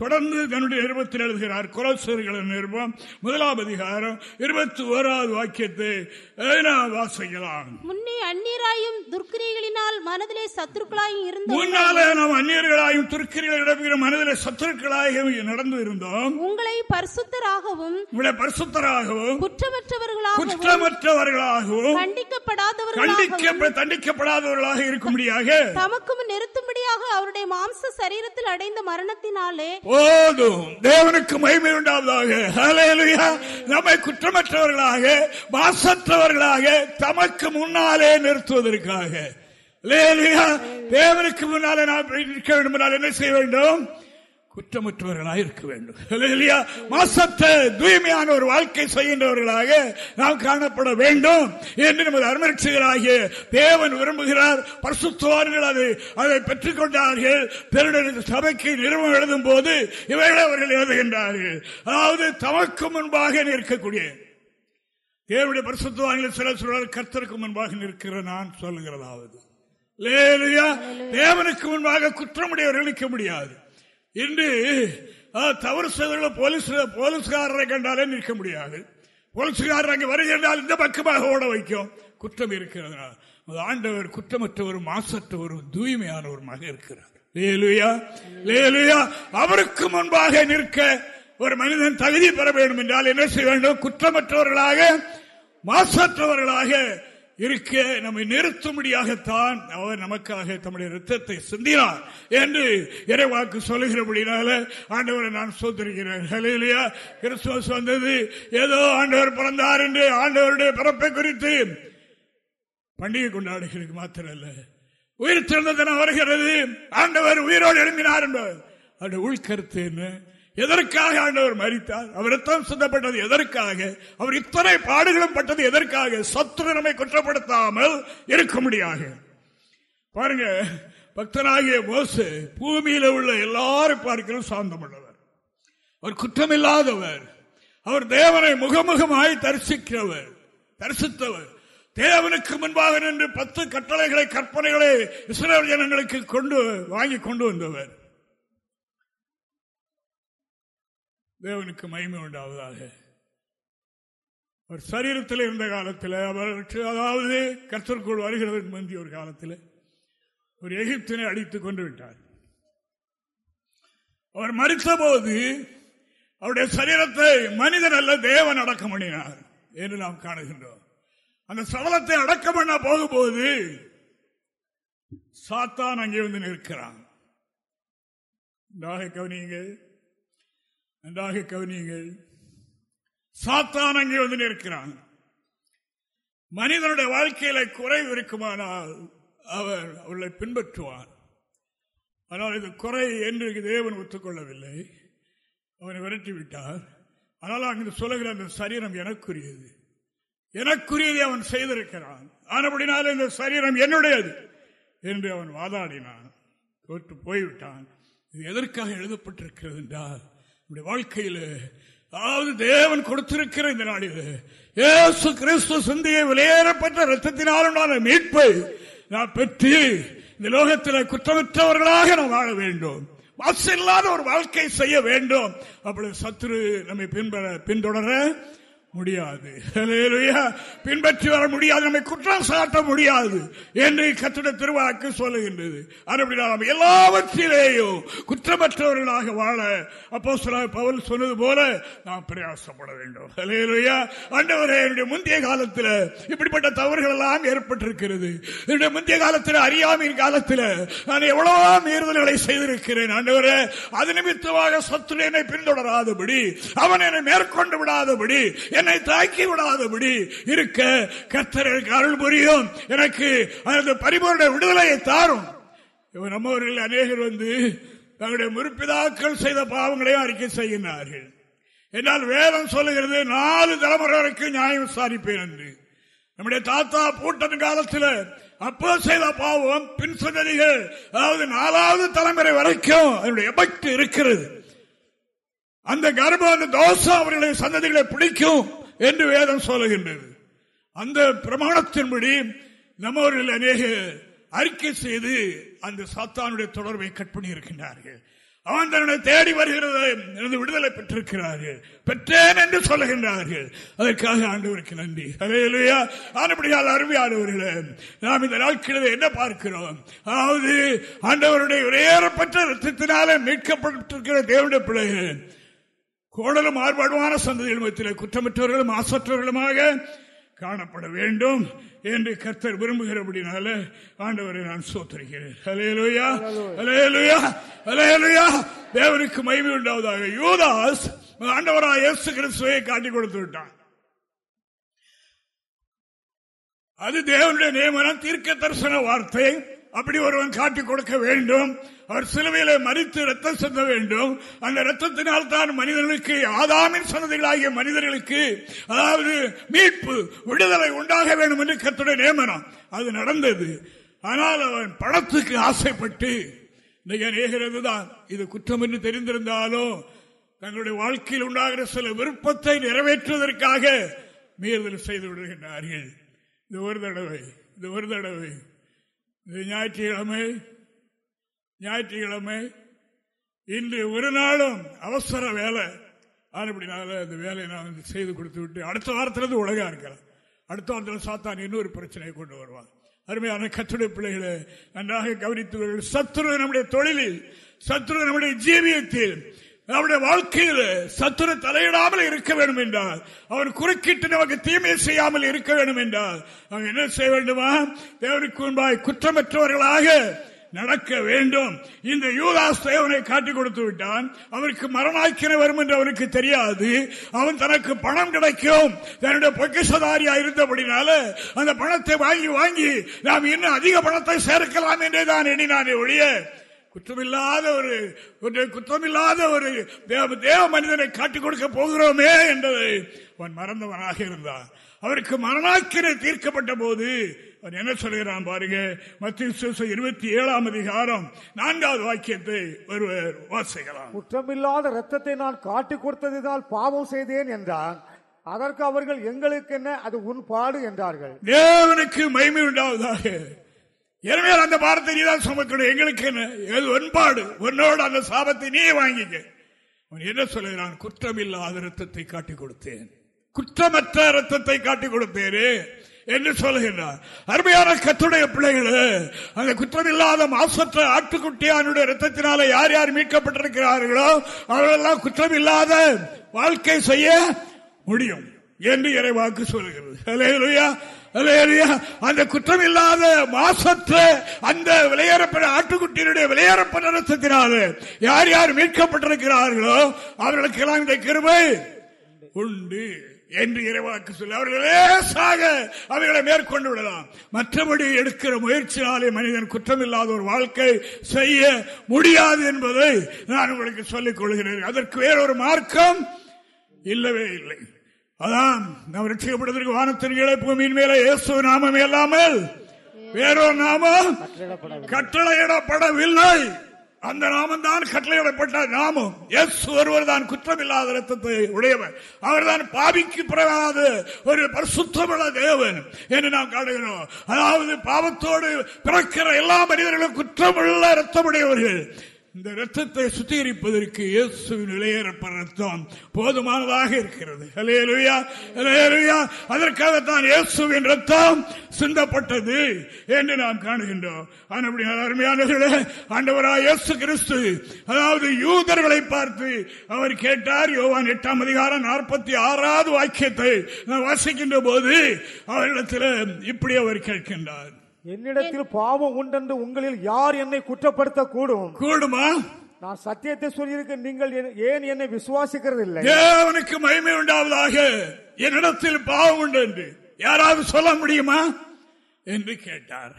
தொடர்ந்து தன்னுடைய நிருபத்தில் எழுதுகிறார். குரசர்களின் நிருபம். முதலாம் அதிகாரம் இருபத்தி ஓராவது வாக்கியத்தை வாசிக்கலாம். முன்னே அந்நியராயும் துர்க்கிரிகளினால் மனதிலே சத்துருக்களாயும் இருந்த முன்னாலே நாம் அந்நியர்களாயும் துர்க்கிரிகளிடம் மனதில் சத்துருக்களாகவும் நடந்து இருந்தோம். உங்களை பரிசுத்தராகவும் உங்களை பரிசுத்தராகவும் குற்றமற்றவர்களாகவும் குற்றமற்றவர்களாகவும் கண்டிக்கப்படாதவர்களாக தண்டிக்கப்படாதவர்களாக இருக்கும்படியாக தமக்கும் நிறுத்தும்படியாக அவருடைய மாம்ச சரீரத்தில் அடைந்த மரணத்தினாலே போதும். தேவனுக்கு மகிமை உண்டாவதாக. நம்மை குற்றமற்றவர்களாக மாசற்றவர்களாக தமக்கு முன்னாலே நிறுத்துவதற்காக. தேவனுக்கு முன்னால நான் நிற்க வேண்டும். என்ன செய்ய வேண்டும்? குற்றமற்றவர்களாக இருக்க வேண்டும். மாசத்த தூய்மையான ஒரு வாழ்க்கை செய்கின்றவர்களாக நாம் காணப்பட வேண்டும் என்று நமது அருமரட்சிகராகிய தேவன் விரும்புகிறார். பரிசுத்தவான்கள் அது அதை பெற்றுக் கொண்டார்கள் பெருடைய சபைக்கு நிறுவனம் எழுதும் போது இவைகளை அவர்கள் எழுதுகின்றார்கள். அதாவது தமக்கு முன்பாக நிற்கக்கூடிய தேவனுடைய பரிசுத்தவான்கள் சில சொல்றார் கர்த்தருக்கு முன்பாக நிற்கிற நான் சொல்லுகிறதாவது. தேவனுக்கு முன்பாக குற்றமுடையவர்கள் நிற்க முடியாது. இன்று தவறு செய்தவர்கள் போலீஸ் போலீஸ்காரரை கண்டாலே நிற்க முடியாது. போலீஸ்காரர் அங்கே வருகின்றால் இந்த பக்கமாக ஓட வைக்கும். குற்றம் இருக்கிறதுனால. ஆண்டவர் குற்றமற்றவரும் மாசற்றவரும் தூய்மையானவருமாக இருக்கிறார். அவருக்கு முன்பாக நிற்க ஒரு மனிதன் தகுதி பெற வேண்டும் என்றால் என்ன செய்ய வேண்டும்? குற்றமற்றவர்களாக மாசற்றவர்களாக இருக்க நம்மை நிறுத்தும்படியாகத்தான் அவர் நமக்காக தம்முடைய ரத்தத்தை சிந்தினார் என்று இறைவாக்கு சொல்லுகிறபடினால ஆண்டவரை நான் சோதரிக்கிறேன். கிறிஸ்துமஸ் வந்தது. ஏதோ ஆண்டவர் பிறந்தார் என்று ஆண்டவருடைய பிறப்பை குறித்து பண்டிகை கொண்டாடுகளுக்கு மாத்திரம் அல்ல உயிர் திறந்த தினம் வருகிறது. ஆண்டவர் உயிரோடு எழுப்பினார் என்பவர். அவருடைய உள்கருத்து என்ன? எதற்காக ஆண்டவர் மறித்தார் அவர் ரத்தம் சுத்தப்பட்டது எதற்காக? அவர் இத்தனை பாடுகளும் பட்டது எதற்காக? சத்துரு நம்மை குற்றப்படுத்தாமல் இருக்க பாருங்க பக்தனாகிய மோசு பூமியில உள்ள எல்லாரும் பார்க்கிறோம் சாந்தம் உள்ளவர் அவர் குற்றமில்லாதவர். அவர் தேவனை முகமுகமாய் தரிசிக்கிறவர் தரிசித்தவர். தேவனுக்கு முன்பாக நின்று பத்து கட்டளைகளை கற்பனைகளை இஸ்ரேல் ஜனங்களுக்கு கொண்டு வாங்கி கொண்டு வந்தவர். தேவனுக்கு மகிமை உண்டாவதாக. அவர் சரீரத்தில் இருந்த காலத்தில் அவருக்கு அதாவது கர்த்தருக்குள் வருகிறது முந்தி ஒரு காலத்தில் ஒரு எகிப்தினை அடித்துக் கொண்டு விட்டார். அவர் மறுத்த போது அவருடைய சரீரத்தை மனிதன் அல்ல தேவன் அடக்கம் பண்ணினார் என்று நாம் காணுகின்றோம். அந்த சடலத்தை அடக்கம் பண்ண போகும்போது சாத்தான் அங்கே வந்து நிற்கிறான். கவனியுங்கள். நன்றாக கவனியுங்கள். சாத்தான் அங்கே வந்து நிற்கிறான். மனிதனுடைய வாழ்க்கையில குறைவு இருக்குமானால் அவர் அவர்களை பின்பற்றுவார். ஆனால் இது குறை என்று தேவன் ஒத்துக்கொள்ளவில்லை. அவனை விரட்டி விட்டார் ஆனால் அங்கு சொல்லுகிற அந்த சரீரம் எனக்குரியது. எனக்குரியதை அவன் செய்திருக்கிறான். ஆனபடினால இந்த சரீரம் என்னுடையது என்று அவன் வாதாடினான். தோற்று போய்விட்டான். இது எதற்காக எழுதப்பட்டிருக்கிறது என்றால் நம்முடைய வாழ்க்கையில் அதாவது தேவன் கொடுத்திருக்கிற இந்த நாளில் ஏசு கிறிஸ்து சிந்தையை விலையேறப்பட்ட ரத்தத்தினாலும் மீட்பை நான் பெற்று இந்த லோகத்தில் குற்றமற்றவர்களாக நாம் வாழ வேண்டும். மாசு இல்லாத ஒரு வாழ்க்கை செய்ய வேண்டும். அப்படி சத்துரு நம்மை பின்பற பின்தொடர முடியாது. பின்பற்றி வர முடியாது. நம்மை குற்றம் சாட்ட முடியாது. என்று கத்திட திருவாக்கு சொல்லுகின்றது. நாம் எல்லாவற்றிலேயும் குற்றமற்றவர்களாக வாழ அப்போ பவுல் சொன்னது போல நாம் பிரயாசப்பட வேண்டும். அண்டவரே என்னுடைய முந்தைய காலத்தில் இப்படிப்பட்ட தவறுகள் எல்லாம் ஏற்பட்டிருக்கிறது. என்னுடைய முந்தைய காலத்தில் அறியாமையின் காலத்தில் நான் எவ்வளவோ மீறுதல்களை செய்திருக்கிறேன். ஆண்டவரே அது நிமித்தமாக சத்துரு பின்தொடராதபடி அவன் என்னை மேற்கொண்டு விடாதபடி என்னை என்னை தாக்கி விடாதபடி இருக்க கத்தருக்கு அருள் புரியும். எனக்கு அந்த பரிபூர்ண விடுதலையை தாரும். நம்மவர்கள் அநேகர் வந்து தங்களுடைய முற்பிதாக்கள் செய்த பாவங்களையும் அறிக்கை செய்கின்றார்கள். என்னால் வேதம் சொல்லுகிறது நாலு தலைமுறை வரைக்கும் நியாயம் விசாரிப்பேன் என்று. நம்முடைய தாத்தா பூட்டன் காலத்தில் அப்போ செய்த பாவம் பின் சந்ததிகள் அதாவது நாலாவது தலைமுறை வரைக்கும் அதனுடைய எபக்ட் இருக்கிறது. அந்த கர்ப்பம் அந்த தோசம் அவர்களுடைய சந்ததிகளை பிடிக்கும். என்று வேதம் சொல்லுகின்றது. அந்த பிரமாணத்தின்படி நம்மவர்கள் அநேக அறிக்கை செய்து அந்த சாத்தானுடைய தொடர்பை கட் பண்ணி இருக்கின்றார்கள் அவன் தன்னை தேடி வருகிறது விடுதலை பெற்றிருக்கிறார்கள். பெற்றேன் என்று சொல்லுகின்றார்கள். அதற்காக ஆண்டவருக்கு நன்றி. அதையிலையா ஆனப்படியால் அருமையானவர்களே நாம் இந்த நாட்களில் என்ன பார்க்கிறோம்? அதாவது ஆண்டவருடைய உரையேறப்பட்ட ரத்தத்தினாலே மீட்கப்பட்டிருக்கிற தேவனுடைய பிள்ளைகள். கோடலும் மாறுபாடுமான சந்ததிகள் மத்தியில் குற்றமற்றவர்களும் ஆசற்றவர்களுமாக காணப்பட வேண்டும் என்று கர்த்தர் விரும்புகிறபடினால ஆண்டவரை நான் சோத்தரிக்கிறேன். தேவனுக்கு மகிமை உண்டாவதாக. யூதாஸ் ஆண்டவராக இயேசு கிறிஸ்துவை காட்டி கொடுத்து விட்டான். அது தேவனுடைய நியமனம் தீர்க்க தரிசன வார்த்தை. அப்படி ஒருவன் காட்டிக் கொடுக்க வேண்டும். அவர் சிலுவையில மறித்து ரத்தம் செல்ல வேண்டும். அந்த ரத்தத்தினால் தான் மனிதர்களுக்கு ஆதாமின் சன்னதிகளாகிய மனிதர்களுக்கு அதாவது மீட்பு விடுதலை உண்டாக வேண்டும் என்று கத்துடைய நியமனம். அது நடந்தது. ஆனால் அவன் பணத்துக்கு ஆசைப்பட்டு அநேகிறது தான் இது குற்றம் என்று தெரிந்திருந்தாலும் தங்களுடைய வாழ்க்கையில் உண்டாகிற சில விருப்பத்தை நிறைவேற்றுவதற்காக மீறுதல் செய்து விடுகின்றார்கள். இது ஒரு தடவை இது ஒரு தடவை. இது ஞாயிற்றுக்கிழமை. ஞாயிற்றுக்கிழமை. இன்று ஒரு நாளும் அவசர வேலை. ஆனப்படினால அந்த வேலையை நான் செய்து கொடுத்து விட்டு அடுத்த வாரத்திலிருந்து உலகா இருக்கிறேன். அடுத்த வாரத்தில் சாத்தான் இன்னொரு பிரச்சனையை கொண்டு வருவான். அருமையான கத்துடைய பிள்ளைகளை நன்றாக கவனித்து சத்துரு நம்முடைய தொழிலில் சத்துரு நம்முடைய ஜீவியத்தில் அவருடைய வாழ்க்கையில் சத்துரு தலையிடாமல் இருக்க வேண்டும் என்றால் அவன் குறுக்கிட்டு நமக்கு தீமை செய்யாமல் இருக்க வேண்டும் என்றால் அவன் என்ன செய்ய வேண்டுமா? தேவனுக்கு முன்பாய் குற்றமற்றவர்களாக நடக்க வேண்டும். இந்த யூதாஸ் தேவனை காட்டிக் கொடுத்து விட்டான். அவருக்கு மரணாக்கின வரும் என்று அவனுக்கு தெரியாது. அவன் தனக்கு பணம் கிடைக்கும். தன்னுடைய பொக்கிசதாரியா இருந்தபடினால அந்த பணத்தை வாங்கி வாங்கி நாம் இன்னும் அதிக பணத்தை சேர்க்கலாம் என்றே தான் எண்ணினானே ஒழிய குற்றமில்லாத ஒரு குற்றமில்லாத ஒரு தேவ மனிதனை காட்டிக் கொடுக்க போகிறோமே என்பதை அவன் மறந்தவனாக இருந்தான். அவருக்கு மரணாக்கிரை தீர்க்கப்பட்ட போது அவன் என்ன சொல்கிறான் பாருங்க? மத்திய இருபத்தி ஏழாம் அதிகாரம் நான்காவது வாக்கியத்தை ஒருவர் வாசிக்கலாம். குற்றமில்லாத ரத்தத்தை நான் காட்டிக் கொடுத்ததினால் பாவம் செய்தேன் என்றான். அதற்கு அவர்கள் எங்களுக்கு என்ன? அது உன் பாடு என்றார்கள். தேவனுக்கு மைமை உண்டாவதாக. எனவே அந்த பாரத்தை நீதான் சுமக்கணும். எங்களுக்கு என்ன ஒன்பாடு உன்னோடு அந்த சாபத்தை நீ வாங்கிக்க. என்ன சொல்லுகிறான்? குற்றமில்லாத ரத்தத்தை காட்டிக் கொடுத்தேன். குற்றமற்ற ரத்தத்தை காட்டிக் கொடுத்தேனே என்று சொல்லுகிறார் அருமையான கத்துடைய பிள்ளைகளே அந்த குற்றமில்லாத மாசற்ற ஆட்டுக்குட்டியானுடைய ரத்தத்தினால யார் யார் மீட்கப்பட்டிருக்கிறார்களோ அவர்களெல்லாம் குற்றமில்லாத வாழ்க்கை செய்ய முடியும் என்று இறைவாக்கு சொல்லுகிறது. அந்த குற்றம் இல்லாத மாசற்ற அந்த விளையாடப்பட ஆட்டுக்குட்டியினுடைய விளையாடப்பட்ட ரத்தத்தினால யார் யார் மீட்கப்பட்டிருக்கிறார்களோ அவர்களுக்கு எல்லாம் இந்த கிருமை உண்டு என்று இறைவாக்கு சொல்லி அவர்கள் லேசாக அவைகளை மேற்கொண்டு விடலாம். மற்றபடி எடுக்கிற முயற்சியாலே மனிதன் குற்றமில்லாத ஒரு வாழ்க்கை செய்ய முடியாது என்பதை நான் உங்களுக்கு சொல்லிக் கொள்கிறேன். அதற்கு வேறொரு மார்க்கம் இல்லவே இல்லை. அதான் நாம் ரட்சிக்கப்படுவதற்கு வானத்தின் கீழே பூமியின் மேலே இயேசு நாமம் இல்லாமல் வேறொரு நாமம் கட்டளையிடப்படவில்லை. அந்த நாமம் தான் கட்டளையிடப்பட்ட நாமம். எஸ் ஒருவர் தான் குற்றமில்லாத ரத்தத்தை உடையவர். அவர் தான் பாவிக்கு பிறகாத ஒரு பரிசுத்தமுள்ள தேவன் என்று நாம் காணுகிறோம் அதாவது பாவத்தோடு பிறக்கிற எல்லா மனிதர்களும் குற்றமுள்ள ரத்தமுடையவர்கள் இந்த ரத்தத்தை சுத்திகரிப்பதற்கு இயேசுவின் விலையேறப்ப ரத்தம் போதுமானதாக இருக்கிறது. அதற்காகத்தான் இயேசுவின் ரத்தம் சிந்தப்பட்டது என்று நாம் காணுகின்றோம். அருமையானவர்களே ஆண்டவராக இயேசு கிறிஸ்து அதாவது யூதர்களை பார்த்து அவர் கேட்டார் யோவான் எட்டாம் அதிகாரம் நாற்பத்தி ஆறாவது வாக்கியத்தை வாசிக்கின்ற போது அவரிடத்தில் இப்படி அவர் கேட்கின்றார். என்னிடத்தில் பாவம் உண்டென்று உங்களில் யார் என்னை குற்றப்படுத்த கூடும்? கூடுமா நான் சத்தியத்தை சொல்லியிருக்க நீங்கள் ஏன் என்னை விசுவாசிக்கிறது இல்லை தேவனுக்கு மகிமை உண்டாவதாக என்னிடத்தில் பாவம் உண்டு என்று. யாராவது சொல்ல முடியுமா? என்று கேட்டார்.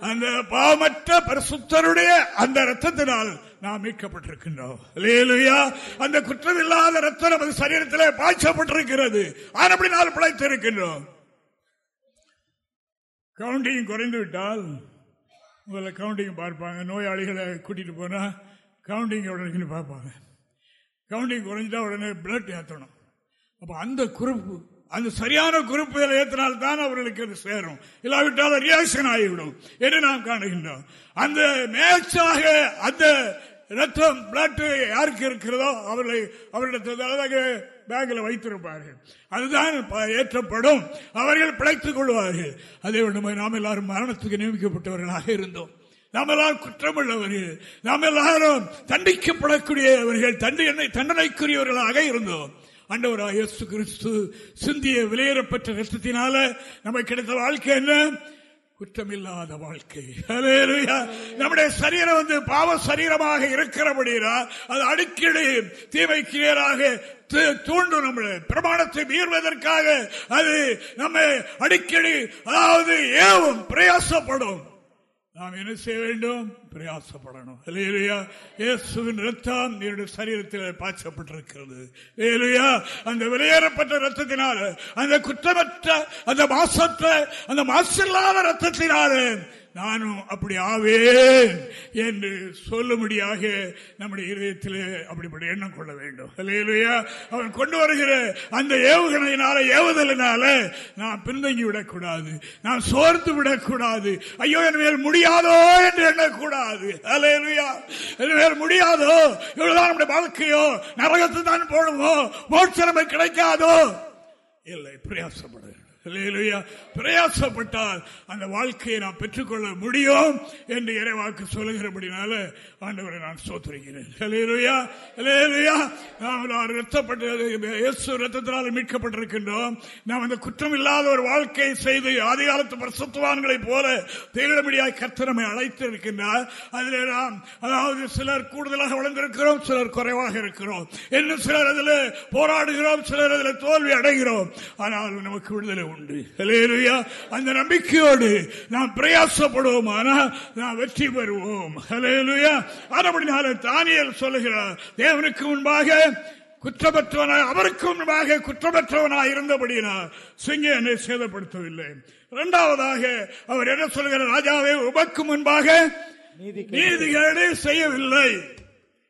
அந்த பாவமற்ற பரிசுத்தருடைய அந்த ரத்தத்தினால் நாம் மீட்கப்பட்டிருக்கின்றோம். அந்த குற்றமில்லாத ரத்தம் நமது சரீரத்தில் பாய்ச்சப்பட்டிருக்கிறது. ஆனப்படி நாள் பிழைத்திருக்கின்றோம். கவுண்டிங் குறைந்து விட்டால் முதல்ல கவுண்டிங் பார்ப்பாங்க. நோயாளிகளை கூட்டிகிட்டு போனால் கவுண்டிங் உடனே பார்ப்பாங்க. கவுண்டிங் குறைஞ்சிட்டா உடனே பிளட் ஏற்றணும் அப்போ அந்த குறிப்பு அந்த சரியான குறிப்புகளை ஏற்றினால்தான் அவர்களுக்கு அது சேரும். இல்லாவிட்டால் ரியாக்ஷன் ஆகிவிடும் என்று நாம் காணுகின்றோம். அந்த மேட்சாக அந்த ரத்தம் பிளட் யாருக்கு இருக்கிறதோ அவர்களை அவர்களிடத்தில் பேங்கில் வைத்திருப்பார்கள். அதுதான் ஏற்றப்படும். அவர்கள் பிழைத்துக் கொள்வார்கள். அதே ஒன்று நாம் எல்லாரும் மரணத்துக்கு நியமிக்கப்பட்டவர்களாக இருந்தோம். நாம் எல்லாரும் குற்றமுள்ளவர்கள். நாம் எல்லாரும் தண்டிக்கப்படக்கூடியவர்கள் தண்டனை தண்டனைக்குரியவர்களாக இருந்தோம். அண்டவராக இயேசு கிறிஸ்து சிந்திய விலையேறப்பட்ட கஷ்டத்தினால நமக்கு கிடைத்த வாழ்க்கை என்ன? குற்றமில்லாத வாழ்க்கை. நம்முடைய சரீரம் வந்து பாவ சரீரமாக இருக்கிறபடியா அது அடிக்கடி தீமைக்கு நேராக தூண்டும் நம்மளை. பிரமாணத்தை மீறுவதற்காக அது நம்ம அடிக்கடி அதாவது ஏவும் பிரயாசப்படும். நாம் என்ன செய்ய வேண்டும்? பிரயாசப்படணும். இல்லையா இயேசுவின் ரத்தம் என்னுடைய சரீரத்தில் பாய்ச்சப்பட்டிருக்கிறது. இல்லையா அந்த வெளியேறப்பட்ட ரத்தத்தினால அந்த குற்றமற்ற அந்த மாசற்ற அந்த மாசில்லாத ரத்தத்தினால நானும் அப்படி ஆவேன் என்று சொல்லும்படியாக நம்முடைய இதயத்தில் அப்படிப்பட்ட எண்ணம் கொள்ள வேண்டும். அவன் கொண்டு வருகிற அந்த ஏவுகணையினால ஏவுதலினால நான் பின்தங்கி விடக்கூடாது. நான் சோர்த்து விடக்கூடாது. ஐயோ என் மேல் முடியாதோ என்று எண்ணக்கூடாது. அலையலுயா என் மேல் முடியாதோ? இவ்வளவுதான் நம்முடைய வாழ்க்கையோ. நரகத்து தான் போடுவோம். மோட்சம் கிடைக்காதோ? இல்லை பிரயாசப்படும் பிரயாசப்பட்டால் அந்த வாழ்க்கையை நாம் பெற்றுக்கொள்ள முடியும் என்று இறைவாக்கு சொல்லுகிறபடினால ஆண்டவரை நான் சோத்துரைக்கிறேன் ரத்தத்தினால் மீட்கப்பட்டிருக்கின்றோம். நாம் அந்த குற்றம் இல்லாத ஒரு வாழ்க்கையை செய்து ஆதிகாலத்து பிரசத்துவான்களைப் போல தேடபடியாய் கர்த்தனமை அழைத்திருக்கின்றார். அதில் நாம் அதாவது சிலர் கூடுதலாக வளர்ந்திருக்கிறோம் சிலர் குறைவாக இருக்கிறோம். இன்னும் சிலர் அதில் போராடுகிறோம் சிலர் அதில் தோல்வி அடைகிறோம். ஆனால் நமக்கு விடுதலை உண்டு. அந்த நம்பிக்கையோடு நாம் பிரயாசப்படுவோமானா நாம் வெற்றி பெறுவோம். தானியல் சொல்லுகிறார் தேவனுக்கு முன்பாக குற்றமற்றவனாய் அவருக்கு முன்பாக குற்றமற்றவனாய் இருந்தபடியினால் சிங்க என்னை சேதப்படுத்தவில்லை. இரண்டாவதாக அவர் என்ன சொல்கிற ராஜாவே உமக்கு முன்பாக நீதிகேடு செய்யவில்லை.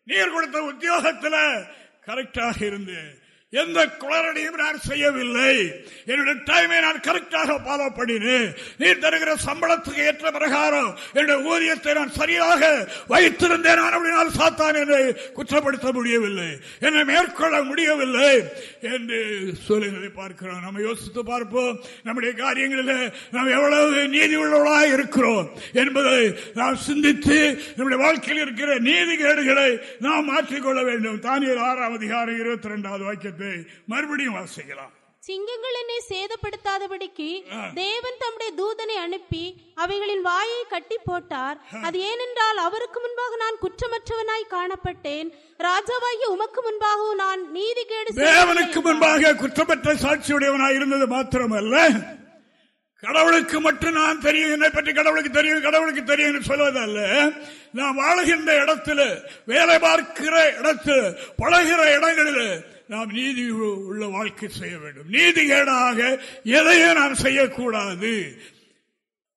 நீர் கொடுத்த உத்தியோகத்தில் கரெக்டாக இருந்தேன். எந்த குளரடியும் நான் செய்யவில்லை. என்னுடைய டைமை நான் கரெக்டாக ஃபாலோ பண்ணினேன். நீ தருகிற சம்பளத்துக்கு ஏற்ற பிரகாரம் என்னுடைய ஊதியத்தை நான் சரியாக வைத்திருந்தேன். அப்படினால் சாத்தான் என்னை குற்றப்படுத்த முடியவில்லை. என்னை மேற்கொள்ள முடியவில்லை என்று சூழ்நிலை பார்க்கிறோம் நம்ம யோசித்து பார்ப்போம். நம்முடைய காரியங்களில் நாம் எவ்வளவு நீதி உள்ளவர்களாக இருக்கிறோம் என்பதை நாம் சிந்தித்து நம்முடைய வாழ்க்கையில் இருக்கிற நீதிகேடுகளை நாம் மாற்றிக்கொள்ள வேண்டும். தானியல் ஆறாம் அதிகாரம் இருபத்தி இரண்டாவது வாக்கியத்தை மறுபடியும் வாசிக்கலாம் சிங்கங்கள் என்னை சேதப்படுத்தாதபடிக்கு தேவன் தம்முடைய தூதனை அனுப்பி அவைகளின் வாயை கட்டி போட்டார். அது ஏனென்றால் அவருக்கு முன்பாக நான் குற்றமற்றவனாய் காணப்பட்டேன். ராஜாவாகிய உமக்கு முன்பாக நான் நீதி கேடு தேவனுக்கு முன்பாக குற்றமற்ற சாட்சியுடையவனாய் இருந்தது மாத்திரமல்ல. கடவுளுக்கு மட்டும் நான் தெரியும் என்னை பற்றி கடவுளுக்கு தெரியும் கடவுளுக்கு தெரியும் சொல்வதல்ல. நான் வாழுகின்ற இடத்துல வேலை பார்க்கிற இடத்துல பழகிற இடங்களில் நாம் நீதி உள்ள வாழ்க்கை செய்ய வேண்டும். நீதிகேடாக எதையும் நாம் செய்யக்கூடாது.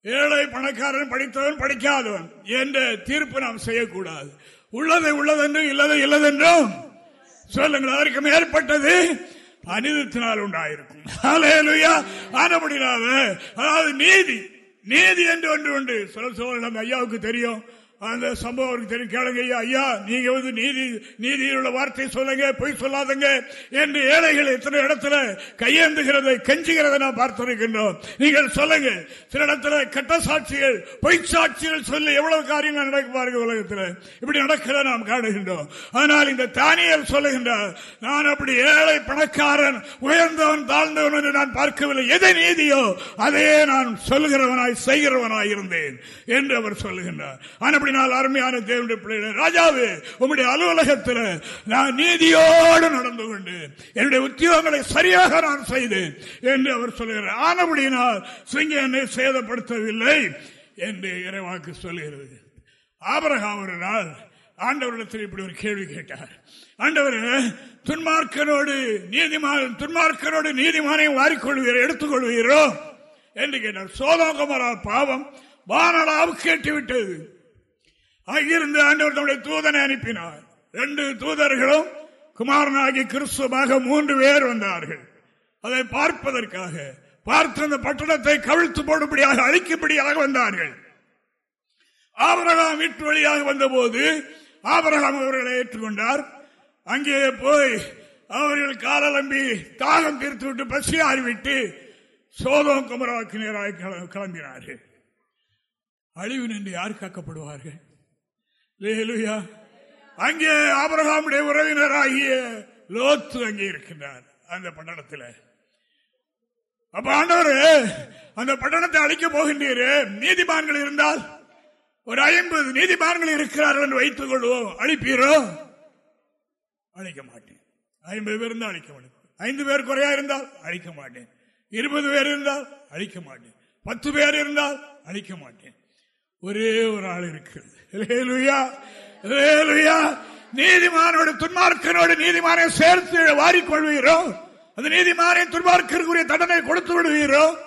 ஏழை பணக்காரன் படித்தவன் படிக்காதவன் என்ற தீர்ப்பு நாம் செய்யக்கூடாது. உள்ளதை உள்ளதென்றும் இல்லதை இல்லதென்றும். சொல்லுங்கள் அதற்கு மேற்பட்டது அனிதத்தினால் உண்டாயிருக்கும். அதாவது நீதி நீதி என்று ஒன்று உண்டு. சொல்ல சொல்ல ஐயாவுக்கு தெரியும். அந்த சம்பவம் தெரியும். கேளுங்க ஐயா ஐயா நீங்க வந்து நீதி நீதியுள்ள வார்த்தை சொல்லுங்க பொய் சொல்லாதங்க என்று ஏழைகள் எத்தனை இடத்துல கையேந்துகிறதை கெஞ்சுகிறதை நான் பார்த்திருக்கின்றோம். நீங்கள் சொல்லுங்க சில இடத்துல கட்ட சாட்சிகள் பொய் சாட்சிகள் சொல்லி எவ்வளவு காரியங்கள் நடக்குவார்கள் உலகத்தில். இப்படி நடக்கிறத நாம் காணுகின்றோம். ஆனால் இந்த தானியல் சொல்லுகின்றார் நான் அப்படி ஏழை பணக்காரன் உயர்ந்தவன் தாழ்ந்தவன் என்று நான் பார்க்கவில்லை. எதை நீதியோ அதையே நான் சொல்லுகிறவனாய் செய்கிறவனாய் இருந்தேன் என்று அவர் சொல்லுகின்றார். ஆனால் அப்படினால் அருமையான தேவனுடைய பிள்ளைகளை ராஜாவே உங்களுடைய அலுவலகத்தில் நான் நீதியோடு நடந்து கொண்டு என்னுடைய உத்தியோகங்களை சரியாக நான் செய்தேன் என்று அவர் சொல்லுகிறார். ஆனபடியினால் சிங்க என்னை சேதப்படுத்தவில்லை என்று இறைவாக்கு சொல்லுகிறது. ஆபரகம் ஒரு நாள் ஆண்டவரிடத்தில் இப்படி ஒரு கேள்வி கேட்டார். ஆண்டவர் துன்மார்க்கனோடு நீதிமான் துன்மார்க்கனோடு நீதிமானையும் வாரிக்கொள்வீரோ எடுத்துக்கொள்வீரோ? என்று கேட்டார். சோதோகமரா பாவம் வானலாவு கேட்டுவிட்டது. அங்கிருந்து ஆண்டவர் தம்முடைய தூதனை அனுப்பினார். ரெண்டு தூதர்களும் குமாரனாகி கிறிஸ்துவமாக மூன்று பேர் வந்தார்கள். அதை பார்ப்பதற்காக பார்த்து அந்த பட்டணத்தை கவிழ்த்து போடும்படியாக அழிக்கும்படியாக வந்தார்கள். ஆபரகாம் வீட்டு வழியாக வந்தபோது ஆபரகாம் அவர்களை ஏற்றுக்கொண்டார். அங்கே போய் அவர்கள் காலம்பி தாகம் தீர்த்து விட்டு பசி ஆறிவிட்டு சோதம் குமராக்கு நேராக கிளம்பினார்கள். அழிவு நின்று யார் காக்கப்படுவார்கள்? அங்கே ஆபரகாமுடைய உறவினராகிய லோத்து அங்கே இருக்கின்றார் அந்த பட்டணத்தில். அப்ப ஆண்டவர் அந்த பட்டணத்தை அழிக்க போகின்றீர் நீதிமான்கள் இருந்தால் ஒரு ஐம்பது நீதிமான்கள் இருக்கிறார்கள் என்று வைத்துக் கொள்வோம். அழிப்பீரோ? அழிக்க மாட்டேன். ஐம்பது பேர் இருந்தால் அழிக்க மாட்டேன். ஐந்து பேர் குறையா இருந்தால் அழிக்க மாட்டேன். இருபது பேர் இருந்தால் அழிக்க மாட்டேன். பத்து பேர் இருந்தால் அழிக்க மாட்டேன். ஒரே ஒரு ஆள் இருக்கிறது. நீதிமானோடு துன்மார்க்கனோடு நீதிமானை சேர்த்து வாரிக்கொள்வீரோ? அந்த நீதிமானை துன்மார்க்கருக்குரிய தண்டனை கொடுத்து விடுவீரோ?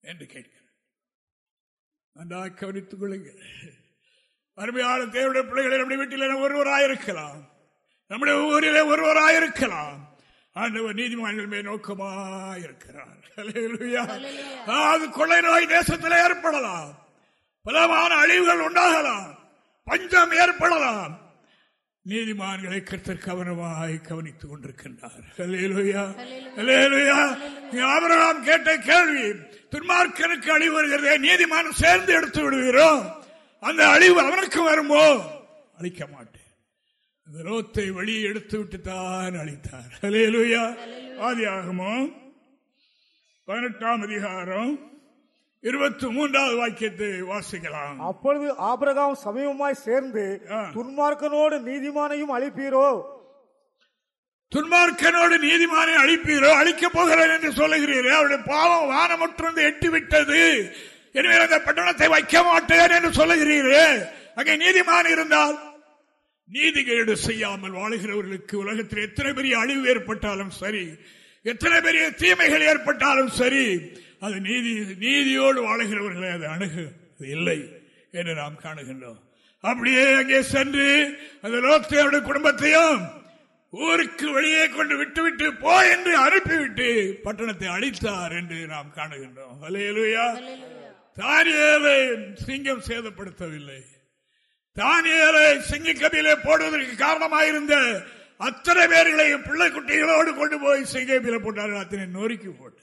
என்று கேட்கிறேன் கவனித்துக் கொள்ளுங்கள். அருமையான தேவையான பிள்ளைகளை நம்முடைய வீட்டில் ஒருவராயிருக்கலாம். நம்முடைய ஊரிலே ஒருவராயிருக்கலாம். ஆண்டவர் நீதிமன்றங்கள் மேல் நோக்கமாயிருக்கிறார். அது கொள்ளை நோய் தேசத்தில் ஏற்படலாம். பலமான அழிவுகள் உண்டாகலாம். பஞ்சம் ஏற்படலாம். நீதிமான்களை கருத்தர் கவனமாய் கவனித்துக் கொண்டிருக்கின்றார். கேட்ட கேள்வி துன்மார்க்கனுக்கு அழிவு வருகிறதே நீதிமான் சேர்ந்து எடுத்து விடுகிறோம். அந்த அழிவு அவனுக்கு வருமோ? அழிக்க மாட்டேன். விரோத்தை வழியை எடுத்து விட்டு தான் அழித்தார் ஆதி ஆகமோ பதினெட்டாம் அதிகாரம். இருபத்தி மூன்றாவது வாக்கியத்தை வாசிக்கலாம். அப்பொழுது ஆபரகாம் சமீபமாய் சேர்ந்து துன்மார்க்கனோடு நீதிமானையும் அழிப்பீரோ? துன்மார்க்கனோடு நீதிமானை அழிப்பீரோ? அழிக்கப் போகிறேன் என்று சொல்லுகிறீரே அவருடைய பாவம் வானமற்று எட்டிவிட்டது. எனவே அந்த பட்டணத்தை வைக்க மாட்டேன் என்று சொல்லுகிறீரே. அங்கே நீதிமான் இருந்தால் நீதிகேடு செய்யாமல் வாழ்கிறவர்களுக்கு உலகத்தில் எத்தனை பெரிய அழிவு ஏற்பட்டாலும் சரி எத்தனை பெரிய தீமைகள் ஏற்பட்டாலும் சரி அது நீதி நீதியோடு வாழ்கிறவர்களை அது அணுகு. இல்லை என்று நாம் காணுகின்றோம். அப்படியே அங்கே சென்று அந்த லோத்தையோட குடும்பத்தையும் ஊருக்கு வெளியே கொண்டு விட்டுவிட்டு போ என்று அனுப்பிவிட்டு பட்டணத்தை அழித்தார் என்று நாம் காணுகின்றோம். அலையலுயா தானியலை சிங்கம் சேதப்படுத்தவில்லை. தானியலை சிங்க கபிலே போடுவதற்கு காரணமாயிருந்த அத்தனை பேர்களையும் பிள்ளை குட்டிகளோடு கொண்டு போய் சிங்கபில போட்டார்கள். அத்தனை நொறுக்கி போட்டு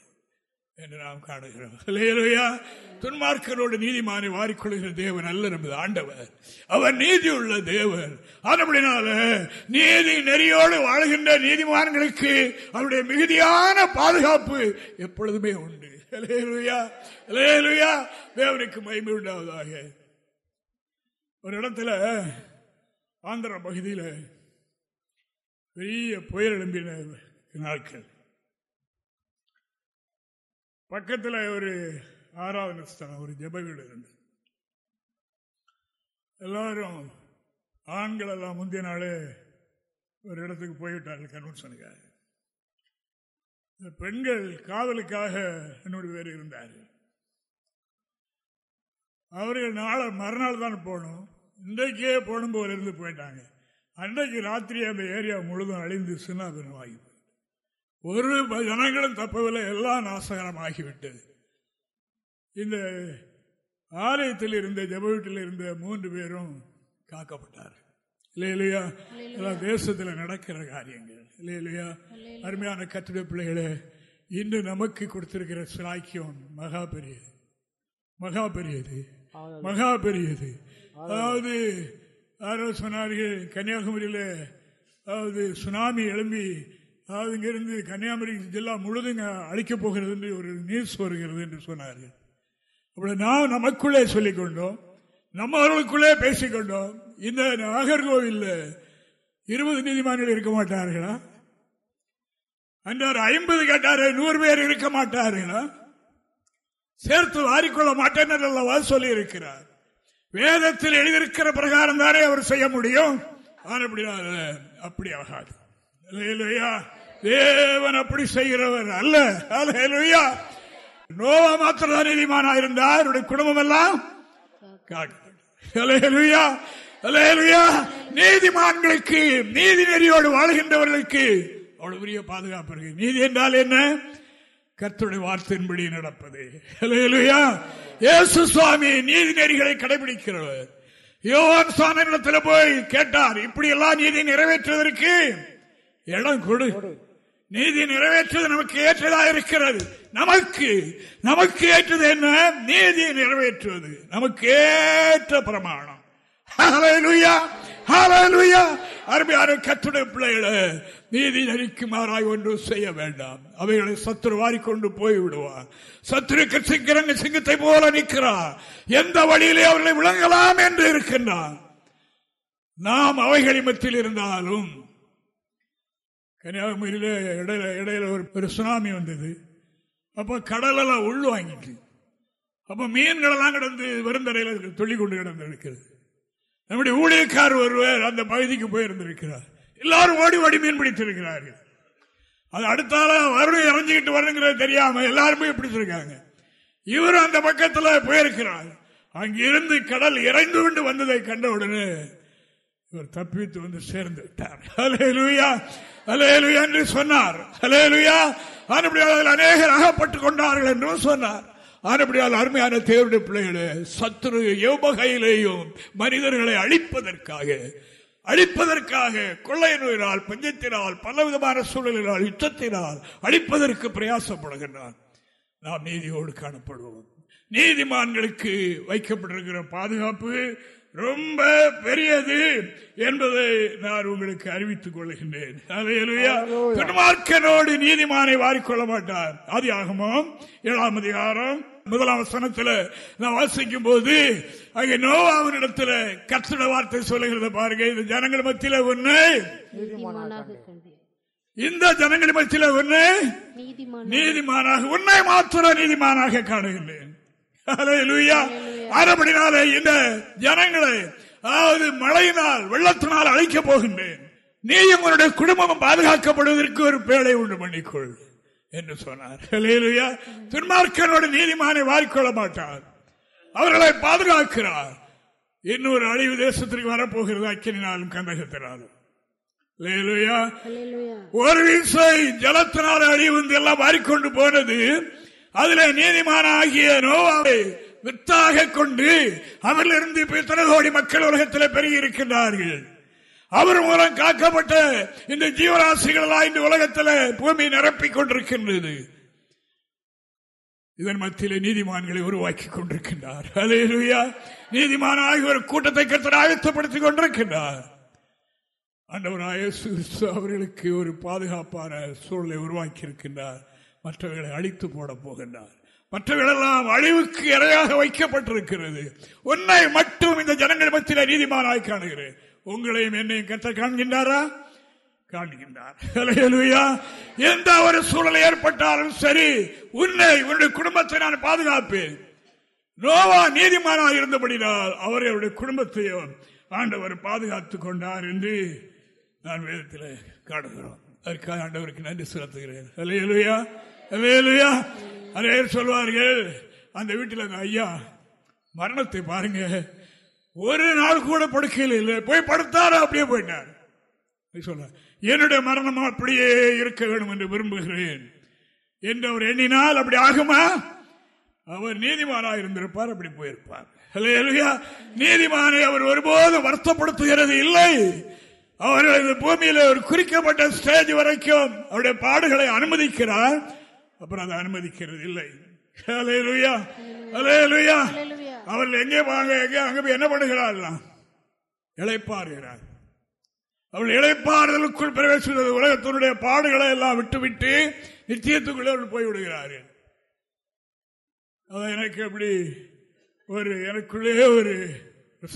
என்று நாம் காணுகிறோம். துன்மார்க்கரோடு நீதிமானை வாரிக்கொள்கிற தேவன் அல்ல நமது ஆண்டவர். அவர் நீதி உள்ள தேவன். அதுபடினால நீதி நெறியோடு வாழ்கின்ற நீதிமான்களுக்கு அவருடைய மிகுதியான பாதுகாப்பு எப்பொழுதுமே உண்டு. தேவனுக்கு மயிமை உண்டாவதாக. ஒரு இடத்துல ஆந்திர பகுதியில் பெரிய புயல் எழும்பின நாட்கள். பக்கத்தில் ஒரு ஆராதனை ஸ்தலம் ஒரு ஜப வீடு இருந்து எல்லாரும் ஆண்கள் எல்லாம் முந்தைய நாளே ஒரு இடத்துக்கு போய்விட்டார்கள் கன்வென்ஷனுக்காக பெண்கள் காதலுக்காக என்னோட பேர் இருந்தார்கள். அவர்கள் நாளை மறுநாள் தான் போகணும். இன்றைக்கே போனும் போல இருந்து போயிட்டாங்க. அன்றைக்கு ராத்திரி அந்த ஏரியா முழுதும் அழிந்து சின்னாபினமாகி ஒரு ஜனங்களும் தப்பவில்லை எல்லாம் நாசகரமாகிவிட்டது. இந்த ஆலயத்தில் இருந்த ஜப வீட்டில் இருந்த மூன்று பேரும் காக்கப்பட்டார் இல்லையா தேசத்தில் நடக்கிற காரியங்கள். இல்லையா அருமையான கத்திட பிள்ளைகளே இன்று நமக்கு கொடுத்திருக்கிற சிலாக்கியம் மகா பெரியது மகா பெரியது மகா பெரியது அதாவது யாரோ சொன்னார்கள் கன்னியாகுமரியில் அதாவது சுனாமி எழும்பி அதாவது இங்கிருந்து கன்னியாகுமரி ஜில்லா முழுதும் அழிக்கப் போகிறது என்று ஒரு நியூஸ் வருகிறது என்று சொன்னார்கள். அப்படி நாம் நமக்குள்ளே சொல்லிக்கொண்டோம் நம்மவர்களுக்குள்ளே பேசிக்கொண்டோம் இந்த நாகர்கோவில் இருபது நீதிமன்றங்கள் இருக்க மாட்டார்களா? அன்றார் ஐம்பது கேட்டாரு நூறு பேர் இருக்க மாட்டார்களா? சேர்த்து வாரிக்கொள்ள மாட்டேன் அல்லவா சொல்லி இருக்கிறார் வேதத்தில் எழுதியிருக்கிற பிரகாரம் தானே அவர் செய்ய முடியும். அப்படி ஆகாது. தேவன் அப்படி செய்கிறவர் அல்ல. நோவா மாத்திரதான் நீதிமானா இருந்தார். அவருடைய குடும்பம் எல்லாம் நீதிமான்களுக்கு நீதி நெறியோடு வாழ்கின்றவர்களுக்கு அவ்வளவு பெரிய பாதுகாப்பு இருக்கு. நீதி என்றால் என்ன? கத்துடைய வார்த்தையின்படி நடப்பது. இயேசு சுவாமி நீதி நெறிகளை கடைபிடிக்கிறவர். யோவான் இடத்துல போய் கேட்டார் இப்படி எல்லாம் நீதி நிறைவேற்றுவதற்கு இடம் கொடு. நீதி நிறைவேற்றுவது நமக்கு ஏற்றதா இருக்கிறது. நமக்கு நமக்கு ஏற்றது என்ன? நீதி நிறைவேற்றுவது. நமக்கு ஏற்ற பிரமாணம். கத்துடைய பிள்ளைகளை நீதி நெறிக்குமாறாய் ஒன்று செய்ய வேண்டாம். அவைகளை சத்துரு வாரிக்கொண்டு போய்விடுவார். சத்துருக்கு சிங்கரங்க சிங்கத்தை போல நிற்கிறார். எந்த வழியிலே அவர்களை விளங்கலாம் என்று இருக்கின்றார். நாம் அவைகளின் மத்தியில் இருந்தாலும் கன்னியாகுமரியில் இடையில இடையில ஒரு பெரு சுனாமி வந்தது. அப்போ கடலெல்லாம் உள் வாங்கிட்டு அப்போ மீன்களெல்லாம் கிடந்து விருந்தடையில துள்ளி கொண்டு கிடந்து இருக்கிறது நம்முடைய ஊழியக்கார் ஒருவர் அந்த பகுதிக்கு போயிருந்திருக்கிறார். எல்லாரும் ஓடி ஓடி மீன் பிடித்திருக்கிறார்கள். அது அடுத்தால வருடம் இறஞ்சிக்கிட்டு வரணுங்கிறது தெரியாம எல்லாருமே பிடிச்சிருக்காங்க இவரும் அந்த பக்கத்தில் போயிருக்கிறார். அங்கிருந்து கடல் இறைந்து கொண்டு வந்ததை கண்ட உடனே இவர் தப்பித்து வந்து சேர்ந்து விட்டார். அலேலுயா என்று சொன்னார். அலேலுயா அநேகர் அகப்பட்டுக் கொண்டார்கள் என்றும் சொன்னார். ஆனப்படியால் அருமையான தேவருடைய பிள்ளைகளே சத்துரு எவ்வகையிலேயும் மனிதர்களை அழிப்பதற்காக அழிப்பதற்காக கொள்ளை நோயினால் பஞ்சத்தினால் பலவிதமான சூழலினால் யுத்தத்தினால் அழிப்பதற்கு பிரயாசப்படுகின்றான். நாம் நீதியோடு காணப்படுவோம். நீதிமான்களுக்கு வைக்கப்பட்டிருக்கிற பாதுகாப்பு ரொம்ப பெரியது என்பதை நான் உங்களுக்கு அறிவித்துக் கொள்கின்றேன். பெருமார்க்கனோடு நீதிமானை வாரிக்கொள்ள மாட்டார். ஆதி ஆகமும் ஏழாம் அதிகாரம் முதலாம் சனத்தில் நான் வாசிக்கும் போது அங்கே நோவாவினிடத்தில் கத்திட வார்த்தை சொல்லுகிறத பாருங்க இந்த ஜனங்கள் மத்தியில ஒண்ணு இந்த ஜனங்கள் மத்தியில ஒண்ணு நீதிமானாக. உன்னை மாத்திர நீதிமானாக காணுகின்றேன். ஆனபடினால இந்த ஜனங்களை அதாவது மழையினால் வெள்ளத்தினால் அழைக்கப் போகின்றேன். நீயும் உன்னுடைய குடும்பமும் பாதுகாக்கப்படுவதற்கு ஒரு பேழை உண்டு பண்ணிக்கொள் என்று சொன்னார். துன்மார்க்கனோட நீதிமானை வாரிக்கொள்ள மாட்டார். அவர்களை பாதுகாக்கிறார். இன்னொரு அழிவு தேசத்திற்கு வரப்போகிறது அக்கினாலும் கந்தகத்தினாலும். ஒரு வீசை ஜலத்தினால் அழிவு எல்லாம் வாரிக்கொண்டு போனது அதுல நீதிமான ஆகிய நோவாவை வித்தாக கொண்டு அவரிலிருந்து இத்தனை கோடி மக்கள் உலகத்தில் பெருகி இருக்கின்றார்கள் அவர் மூலம் காக்கப்பட்ட இந்த ஜீவராசிகளெல்லாம் இந்த உலகத்தில் பூமி நிரப்பிக் கொண்டிருக்கின்றது. இதன் மத்தியில் நீதிமான்களை உருவாக்கி கொண்டிருக்கின்றார். அலையா நீதிமான ஆகிய ஒரு கூட்டத்தை கருத்து ஆயத்தப்படுத்திக் கொண்டிருக்கின்றார். ஆண்டவராய அவர்களுக்கு ஒரு பாதுகாப்பான சூழலை உருவாக்கி இருக்கின்றார் மற்றவர்களை அழித்து போட போகின்றார். மற்றவர்களெல்லாம் அழிவுக்கு இரையாக வைக்கப்பட்டிருக்கிறது. உன்னை மட்டும் இந்த ஜனங்கள் மத்தியில் நீதிமானாய் காணுகிறேன். உங்களையும் என்னையும் கற்ற காண்கின்றாரா? காண்கின்றார். எந்த ஒரு சூழல் ஏற்பட்டாலும் சரி உன்னை உன்னுடைய குடும்பத்தை நான் பாதுகாப்பேன். நோவா நீதிமானாக இருந்தபடினால் அவரை அவருடைய குடும்பத்தையும் ஆண்டவர் பாதுகாத்துக் கொண்டார் என்று நான் வேதத்தில் காணுகிறோம் அதற்காக ஆண்டவருக்கு நன்றி செலுத்துகிறேன். அலையலுயா அலையலுயா அதே சொல்வார்கள் அந்த வீட்டில் அந்த ஐயா மரணத்தை பாருங்க. ஒரு நாள் கூட படுக்கையில் இல்லை. போய் படுத்தாரு அப்படியே போயிட்டார். சொல்ல என்னுடைய மரணம் அப்படியே இருக்க வேண்டும் என்று விரும்புகிறேன். என்று அவர் எண்ணினால் அப்படி ஆகுமா? அவர் நீதிமானாக இருந்திருப்பார் அப்படி போயிருப்பார். நீதிமானை அவர் ஒருபோதும் வருத்தப்படுத்துகிறது இல்லை. அவர் இந்த பூமியில் ஒரு குறிக்கப்பட்ட ஸ்டேஜ் வரைக்கும் அவருடைய பாடுகளை அனுமதிக்கிறார். அப்புறம் அதை அனுமதிக்கிறது இல்லை. அவர்கள் எங்கே வாங்க எங்கே அங்க போய் என்ன பண்ணுகிறார்களாம் இழைப்பாருகிறார் அவள் இழைப்பாறுதலுக்குள் பிரவேசித்தது உலகத்தினுடைய பாடுகளை எல்லாம் விட்டுவிட்டு நிச்சயத்துக்குள்ளே அவர்கள் போய்விடுகிறார்கள். அது எனக்கு அப்படி ஒரு எனக்குள்ளே ஒரு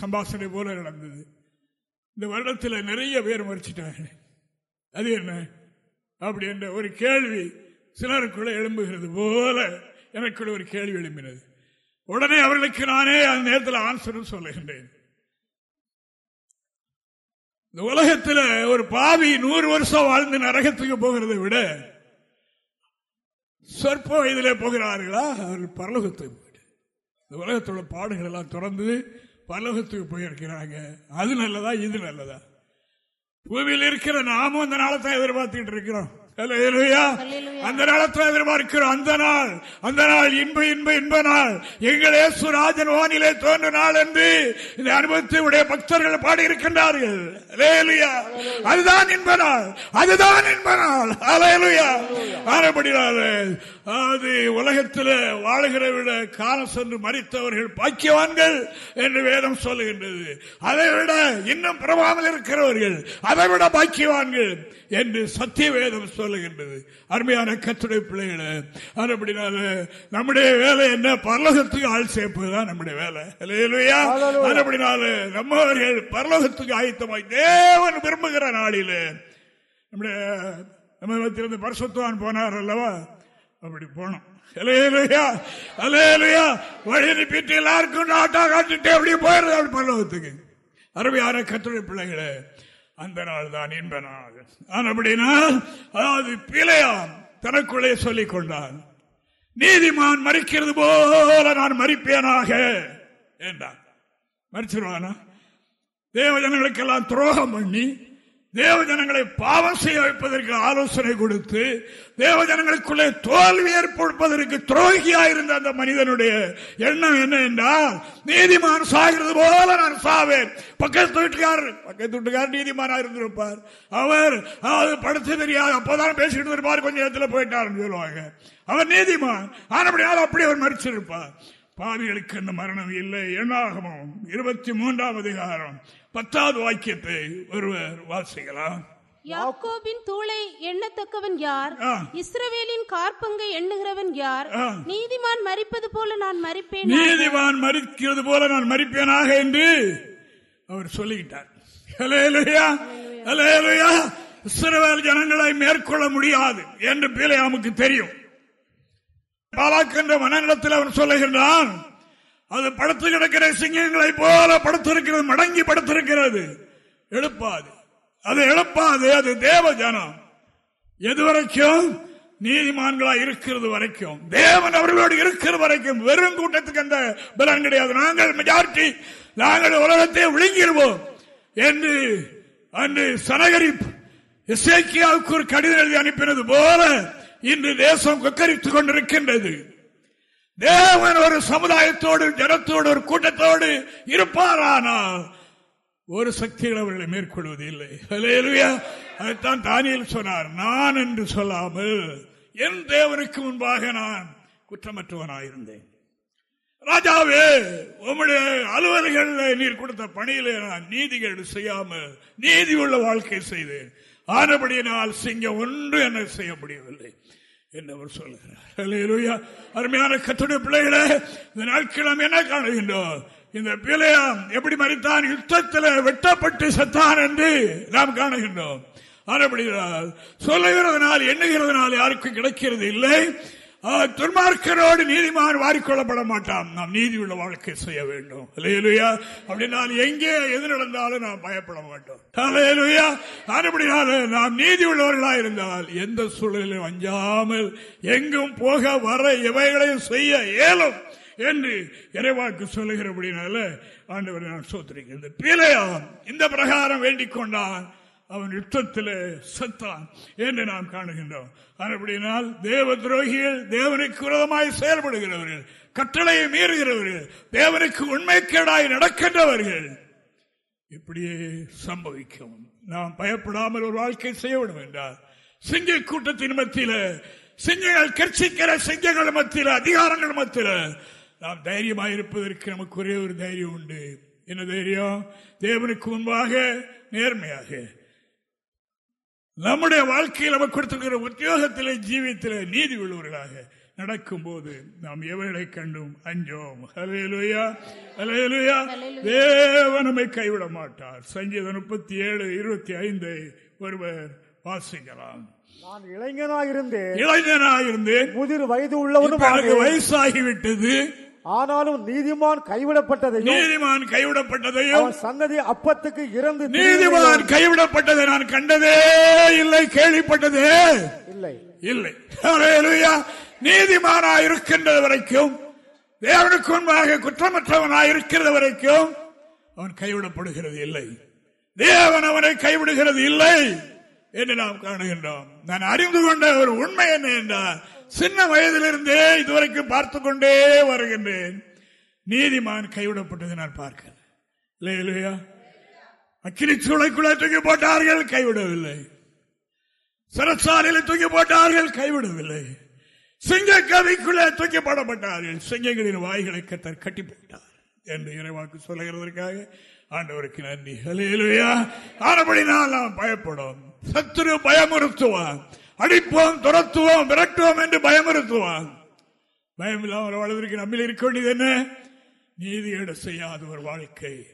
சம்பாஷணை போல நடந்தது. இந்த வருடத்தில் நிறைய பேர் மறிச்சிட்டாங்க அது என்ன? அப்படி என்ற ஒரு கேள்வி. சிலருக்குள்ள எழும்புகிறது போல எனக்குள்ள ஒரு கேள்வி எழும்பினது. உடனே அவர்களுக்கு நானே அந்த நேரத்தில் ஆன்சரும் சொல்லுகின்றேன். இந்த உலகத்தில் ஒரு பாவி நூறு வருஷம் வாழ்ந்து நரகத்துக்கு போகிறதை விட சொற்ப வயதிலே போகிறார்களா? அவர் பரலோகத்துக்கு போயிட்டு. இந்த உலகத்தோட பாடுகள் எல்லாம் தொடர்ந்து பரலோகத்துக்கு போயிருக்கிறாங்க. அது நல்லதா? இது நல்லதா? பூமியில் இருக்கிற நாமும் அந்த நாளை தான் இருக்கிறோம். அந்த நாளத்தை எதிர்பார்க்கிறோம் அந்த நாள் அந்த நாள் இன்ப இன்ப இன்ப நாள். எங்களே சுராஜன் வானிலே தோன்ற நாள் என்று இந்த அனுபவத்தை உடைய பக்தர்கள் பாடியிருக்கின்றார்கள். அதுதான் இன்ப நாள். அதுதான் இன்ப நாள். அலையலுயா அது உலகத்தில் வாழுகிற விட காண சென்று மறித்தவர்கள் பாக்கியவான்கள் என்று வேதம் சொல்லுகின்றது. அதை விட இன்னும் பிரபாமல் இருக்கிறவர்கள் அதை விட பாக்கியவான்கள் என்று சத்திய வேதம் சொல்லுகின்றது. அருமையான கத்துடைய பிள்ளைகளை அப்படினால நம்முடைய வேலை என்ன? பரலோகத்துக்கு ஆள் சேர்ப்பதுதான் நம்முடைய வேலை. அப்படினால நம்மவர்கள் பரலோகத்துக்கு ஆயத்தமாய் தேவன் விரும்புகிற நாளில். நம்முடைய நம்ம பரிசுத்தான் போனார் அல்லவா? அப்படி போனோம். வழி அனுப்பிட்டு எல்லாருக்கும் நாட்டா காட்டுட்டு அப்படியே பல்லவத்துக்கு அருமையான கத்துரை பிள்ளைகளை அந்த நாள் தான் இன்ப நாள் அப்படின்னா அதாவது பிழையான் தனக்குள்ளே சொல்லிக் கொண்டான் நீதிமான் மறிக்கிறது போல நான் மறிப்பேனாக என்றான். மறிச்சிருவானா? தேவ ஜனங்களுக்கெல்லாம் துரோகம் பண்ணி தேவஜனங்களை பாவம் செய்ய வைப்பதற்கு ஆலோசனை கொடுத்து தேவஜனங்களுக்குள்ளே தோல்வி ஏற்படுப்பதற்கு துரோகியா இருந்த அந்த மனிதனுடைய எண்ணம் என்ன என்றால் நீதிமான் சாகிறது போல நான் சாவேன். பக்கத்து வீட்டுக்காரர் பக்கத்து வீட்டுக்காரர் நீதிமானா இருந்திருப்பார். அவர் அதாவது படுத்து தெரியாது அப்போதான் பேசிட்டு இருப்பார் கொஞ்சம் இடத்துல போயிட்டாருன்னு சொல்லுவாங்க. அவர் நீதிமான் ஆனப்படியால் அப்படி அவர் மறிச்சிருப்பார். பாவிகளுக்கு இந்த மரணம் இல்லை. என்னாகமும்? இருபத்தி மூன்றாம் அதிகாரம். பத்தாவது வாக்கியத்தை ஒருவர் வாசிக்கலாம். யாக்கோபின் தூளை எண்ணத்தக்கவன் யார்? இஸ்ரவேலின் கார்பங்கை எண்ணுகிறவன் யார்? நீதிமான் மறிப்பது போல நான் மறிப்பேன் நீதிமான் மறிக்கிறது போல நான் மறிப்பேனாக என்று அவர் சொல்லிக்கிட்டார். இஸ்ரவேல் ஜனங்களை மேற்கொள்ள முடியாது என்று பிழையாமுக்கு தெரியும். பாலாக்கின்ற மனநிலத்தில் அவன் சொல்லுகின்றான் அது படுத்து கிடக்கிற சிங்கங்களை போல படுத்திருக்கிறது மடங்கி படுத்திருக்கிறது. எழுப்பாது. அது எழுப்பாது அது தேவ ஜனம் எதுவரைக்கும் நீதிமான்களா இருக்கிறது வரைக்கும் தேவன் அவர்களோடு இருக்கிற வரைக்கும் வெறும் கூட்டத்துக்கு அந்த பலன் கிடையாது. நாங்கள் மெஜாரிட்டி நாங்கள் உலகத்தை விழுங்கிடுவோம் என்று அன்று சனகரிப்பு இசைக்கியாவுக்கு ஒரு கடிதம் எழுதி அனுப்பினது போல இன்று தேசம் கொக்கரித்துக் கொண்டிருக்கின்றது. தேவன் ஒரு சமுதாயத்தோடு ஜனத்தோடு ஒரு கூட்டத்தோடு இருப்பாரானால் ஒரு சக்திகள் அவர்களை மேற்கொள்வது இல்லை. அதைத்தான் தானியல் சொன்னார். நான் என்று சொல்லாமல் என் தேவனுக்கு முன்பாக நான் குற்றமற்றவனாயிருந்தேன் ராஜாவே உம்முடைய அலுவலர்கள் நீர் கொடுத்த பணியில நான் நீதிகள் செய்யாமல் நீதி உள்ள வாழ்க்கை செய்தேன். ஆனபடியினால் சிங்கம் ஒன்று என்ன செய்ய முடியவில்லை. என்று அவர் சொல்லுகிறார் அருமையான கத்துடைய பிள்ளைகளே இந்த நாட்கள் நாம் என்ன காணுகின்றோம்? இந்த பிள்ளையாம் எப்படி மறித்தான் யுத்தத்தில் வெட்டப்பட்டு சத்தான் என்று நாம் காணுகின்றோம். சொல்லுகிறதுனால் எண்ணுகிறதுனால் யாருக்கும் கிடைக்கிறது இல்லை. துன்மார்க்கரோடு நீதிமான் வாரிக்கொள்ளப்பட மாட்டான். நாம் நீதி உள்ள வாழ்க்கை செய்ய வேண்டும். இல்லையா அப்படினால் எங்கே எது நடந்தாலும் நாம் பயப்பட மாட்டோம். நாம் நீதி உள்ளவர்களா இருந்தால் எந்த சூழலிலும் அஞ்சாமல் எங்கும் போக வர இவைகளையும் செய்ய இயலும் என்று இறைவாக்கு சொல்லுகிறபடினால ஆண்டவரை நான் சோத்திருக்கிறேன். பிழையாம் இந்த பிரகாரம் வேண்டிக் கொண்டான். அவன் யுத்தத்தில் செத்தான் என்று நாம் காணுகின்றோம். அப்படினால் தேவ துரோகிகள் தேவனுக்கு விரோதமாய் செயல்படுகிறவர்கள் கட்டளையை மீறுகிறவர்கள் தேவனுக்கு உண்மைக்கேடாய் நடக்கின்றவர்கள். இப்படியே சம்பவிக்கும். நாம் பயப்படாமல் ஒரு வாழ்க்கை செய்ய வேண்டும் என்றார் சிங்க கூட்டத்தின் மத்தியில சிங்கங்கள் கட்சிக்கிற சிங்கங்கள் மத்தியில அதிகாரங்கள் மத்தியில நாம் தைரியமாக இருப்பதற்கு நமக்கு ஒரே ஒரு தைரியம் உண்டு. என்ன தைரியம்? தேவனுக்கு முன்பாக நேர்மையாக நம்முடைய வாழ்க்கையில் நமக்கு கொடுத்திருக்கிற உத்தியோகத்திலே ஜீவித்திலே நீதி உள்ளவர்களாக நடக்கும் போது நாம் எவர்களை கண்டும்? அஞ்சோம். அலையலுயா அலையலுயா தேவ நம்மை கைவிட மாட்டார். சங்கீதம் முப்பத்தி ஏழு இருபத்தி ஐந்து ஒருவர் வாசிக்கலாம். நான் இளைஞனாயிருந்தேன். இளைஞனாயிருந்தேன். முதிர் வயது உள்ளவனும் வயசாகிவிட்டது. ஆனாலும் நீதிமான் கைவிடப்பட்டதையும் நீதிமான் கைவிடப்பட்டதையும் சன்னதி அப்பத்துக்கு இறந்து நீதிமான் கைவிடப்பட்டதை நான் கண்டதே இல்லை கேள்விப்பட்டதே இல்லை. இல்லை. நீதிமானா இருக்கின்றது வரைக்கும் தேவனுக்கு முன்பாக குற்றமற்றவனாய் இருக்கிறது வரைக்கும் அவன் கைவிடப்படுகிறது இல்லை. தேவன் அவனை கைவிடுகிறது இல்லை என்று நாம் காணுகின்றோம். நான் அறிந்து கொண்ட ஒரு உண்மை என்ன என்றால் சின்ன வயதிலிருந்தே இதுவரைக்கும் பார்த்து கொண்டே வருகின்றேன். நீதிமான் கைவிடப்பட்டதை நான் பார்க்கிறேன் இல்லையா? அக்கினி சூளைக்குள்ள தூக்கி போட்டார்கள் கைவிடவில்லை. சிறச்சாலையில் தூக்கி போட்டார்கள் கைவிடவில்லை. சிங்க கவிக்குள்ளே தூக்கி போடப்பட்டார்கள். சிங்கங்களின் வாய்களை கத்தர் கட்டி போட்டார் என்று இறைவாக்கு சொல்லுகிறதற்காக ஆண்டவருக்கு நன்றி. ஆனபடி நான் நாம் பயப்படும். சத்துரு பயமுறுத்துவான். அடிப்போம் துரத்துவோம் விரட்டுவோம் என்று பயமுறுத்துவான். பயம் இல்லாமல் வாழ்வதற்கு நம்மில் இருக்க வேண்டியது என்ன? நீதிகேடு செய்யாத ஒரு வாழ்க்கை.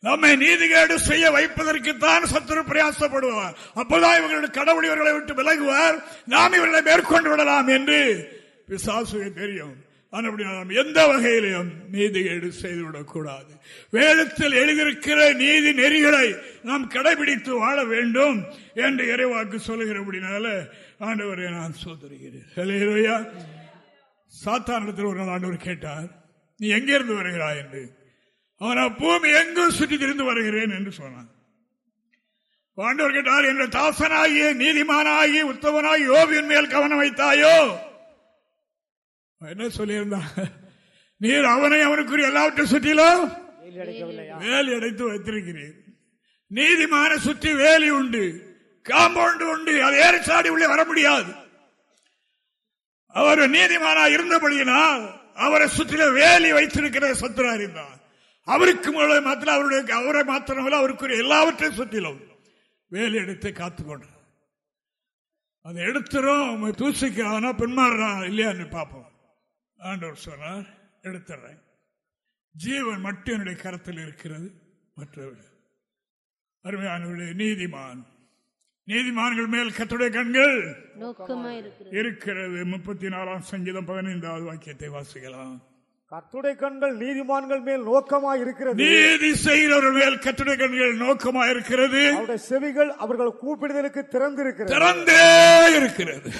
நம்மை நீதிகேடு செய்ய வைப்பதற்குத்தான் சத்துரு பிரயாசப்படுவார். அப்போதான் இவர்களுடைய கடவுள் இவர்களை விட்டு விலகுவார். நாம் இவர்களை மேற்கொண்டு விடலாம் என்று பிசாசுக்கு தெரியும். நாம் எந்த வகையிலையும் நீதிகேடு செய்துவிடக் கூடாது வேதத்தில் எழுதியிருக்கிற நீதி நெறிகளை நாம் கடைபிடித்து வாழ வேண்டும் என்று இறைவாக்கு சொல்லுகிறபடினால ஆண்டவரை நான் சோதரிகிறேன் சாத்தானிடத்தில் ஒரு நாள் ஆண்டவர் கேட்டார் நீ எங்கிருந்து வருகிறாய்? என்று. அவன் பூமி எங்கும் சுற்றி திரிந்து வருகிறேன்? என்று சொன்னான். ஆண்டவர் கேட்டார் என்ற தாசனாகிய நீதிமானாகி உத்தவனாகி ஓவியின் மேல் கவனம் வைத்தாயோ? என்ன சொல்லியிருந்தான்? (laughs) நீர் அவனை அவனுக்குரிய எல்லாவற்றையும் சுற்றிலும் வேலி அடைத்து வைத்திருக்கிறேன் நீதிமான சுற்றி வேலி உண்டு காம்பவுண்ட் உண்டு அது ஏறச்சாடி உள்ளே வர முடியாது. அவர் நீதிமானா இருந்தபடியினால் அவரை சுற்றில வேலி வைத்திருக்கிற சத்துரா இருந்தார் அவருக்கு மாத்திரம் அவருடைய அவரை மாத்திரமல்ல அவருக்குரிய எல்லாவற்றையும் சுற்றிலும் வேலி எடுத்து காத்துக்கொண்டு அதை எடுத்துரும் தூசிக்கிறானா பின்மாறுறான் இல்லையான்னு பார்ப்போம். ஆண்டவர் சொன்னார் எடுத்துறேன் ஜீவன் மட்டும் என்னுடைய கரத்தில் இருக்கிறது மற்றவர்கள் அருமையானவர்களே நீதிமான். நீதிமான்கள் மேல் கத்துடைய கண்கள் இருக்கிறது. முப்பத்தி நாலாம் சங்கீதம் பதினைந்தாவது வாக்கியத்தை வாசிக்கலாம். கத்துடை கண்கள் நீதிமான்கள் மேல் நோக்கமாக இருக்கிறது. நீதி செய்கிறவர்கள் மேல் கட்டுடை கண்கள் நோக்கமாக இருக்கிறது. அவருடைய செவிகள் அவர்கள் கூப்பிடுதலுக்கு திறந்திருக்கிறது. திறந்தே இருக்கிறது.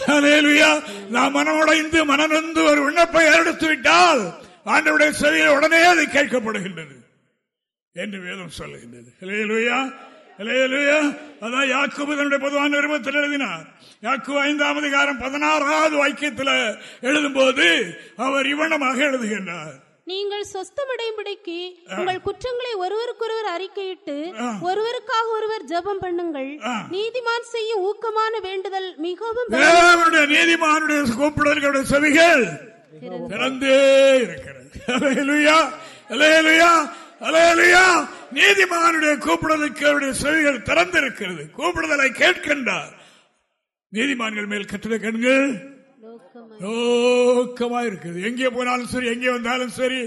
நாம் மனமுடைந்து மனநந்து ஒரு விண்ணப்பை எடுத்து விட்டால் ஆண்டவுடைய செவியை உடனே அது கேட்கப்படுகின்றது. என்று வேதம் சொல்லுகின்றது. அதான் யாக்குபு தன்னுடைய பொதுவான நிருபத்தில் எழுதினார். யாக்கு ஐந்தாம் அதிகாரம் பதினாறாவது வாக்கியத்தில் எழுதும் போது அவர் இவனமாக எழுதுகின்றார். நீங்கள் சொஸ்தமடையும்படிக்கு உங்கள் குற்றங்களை ஒருவருக்கொருவர் அறிக்கையிட்டு ஒருவருக்காக ஒருவர் ஜபம் பண்ணுங்கள். நீதிமான் செய்யும் ஊக்கமான வேண்டுதல் மிகவும் நீதிமானுடைய கூப்பிடல்களுடைய செவிகள் திறந்தே இருக்கிறது. நீதிமானுடைய கூப்பிடுதலுக்கு அவருடைய செவிகள் திறந்திருக்கிறது. கூப்பிடுதலை கேட்கின்றார். நீதிமான்கள் மேல் கட்டிட கண்கள் நோக்கமா இருக்கிறது எங்கே போனாலும் சரி எங்கே வந்தாலும் சரி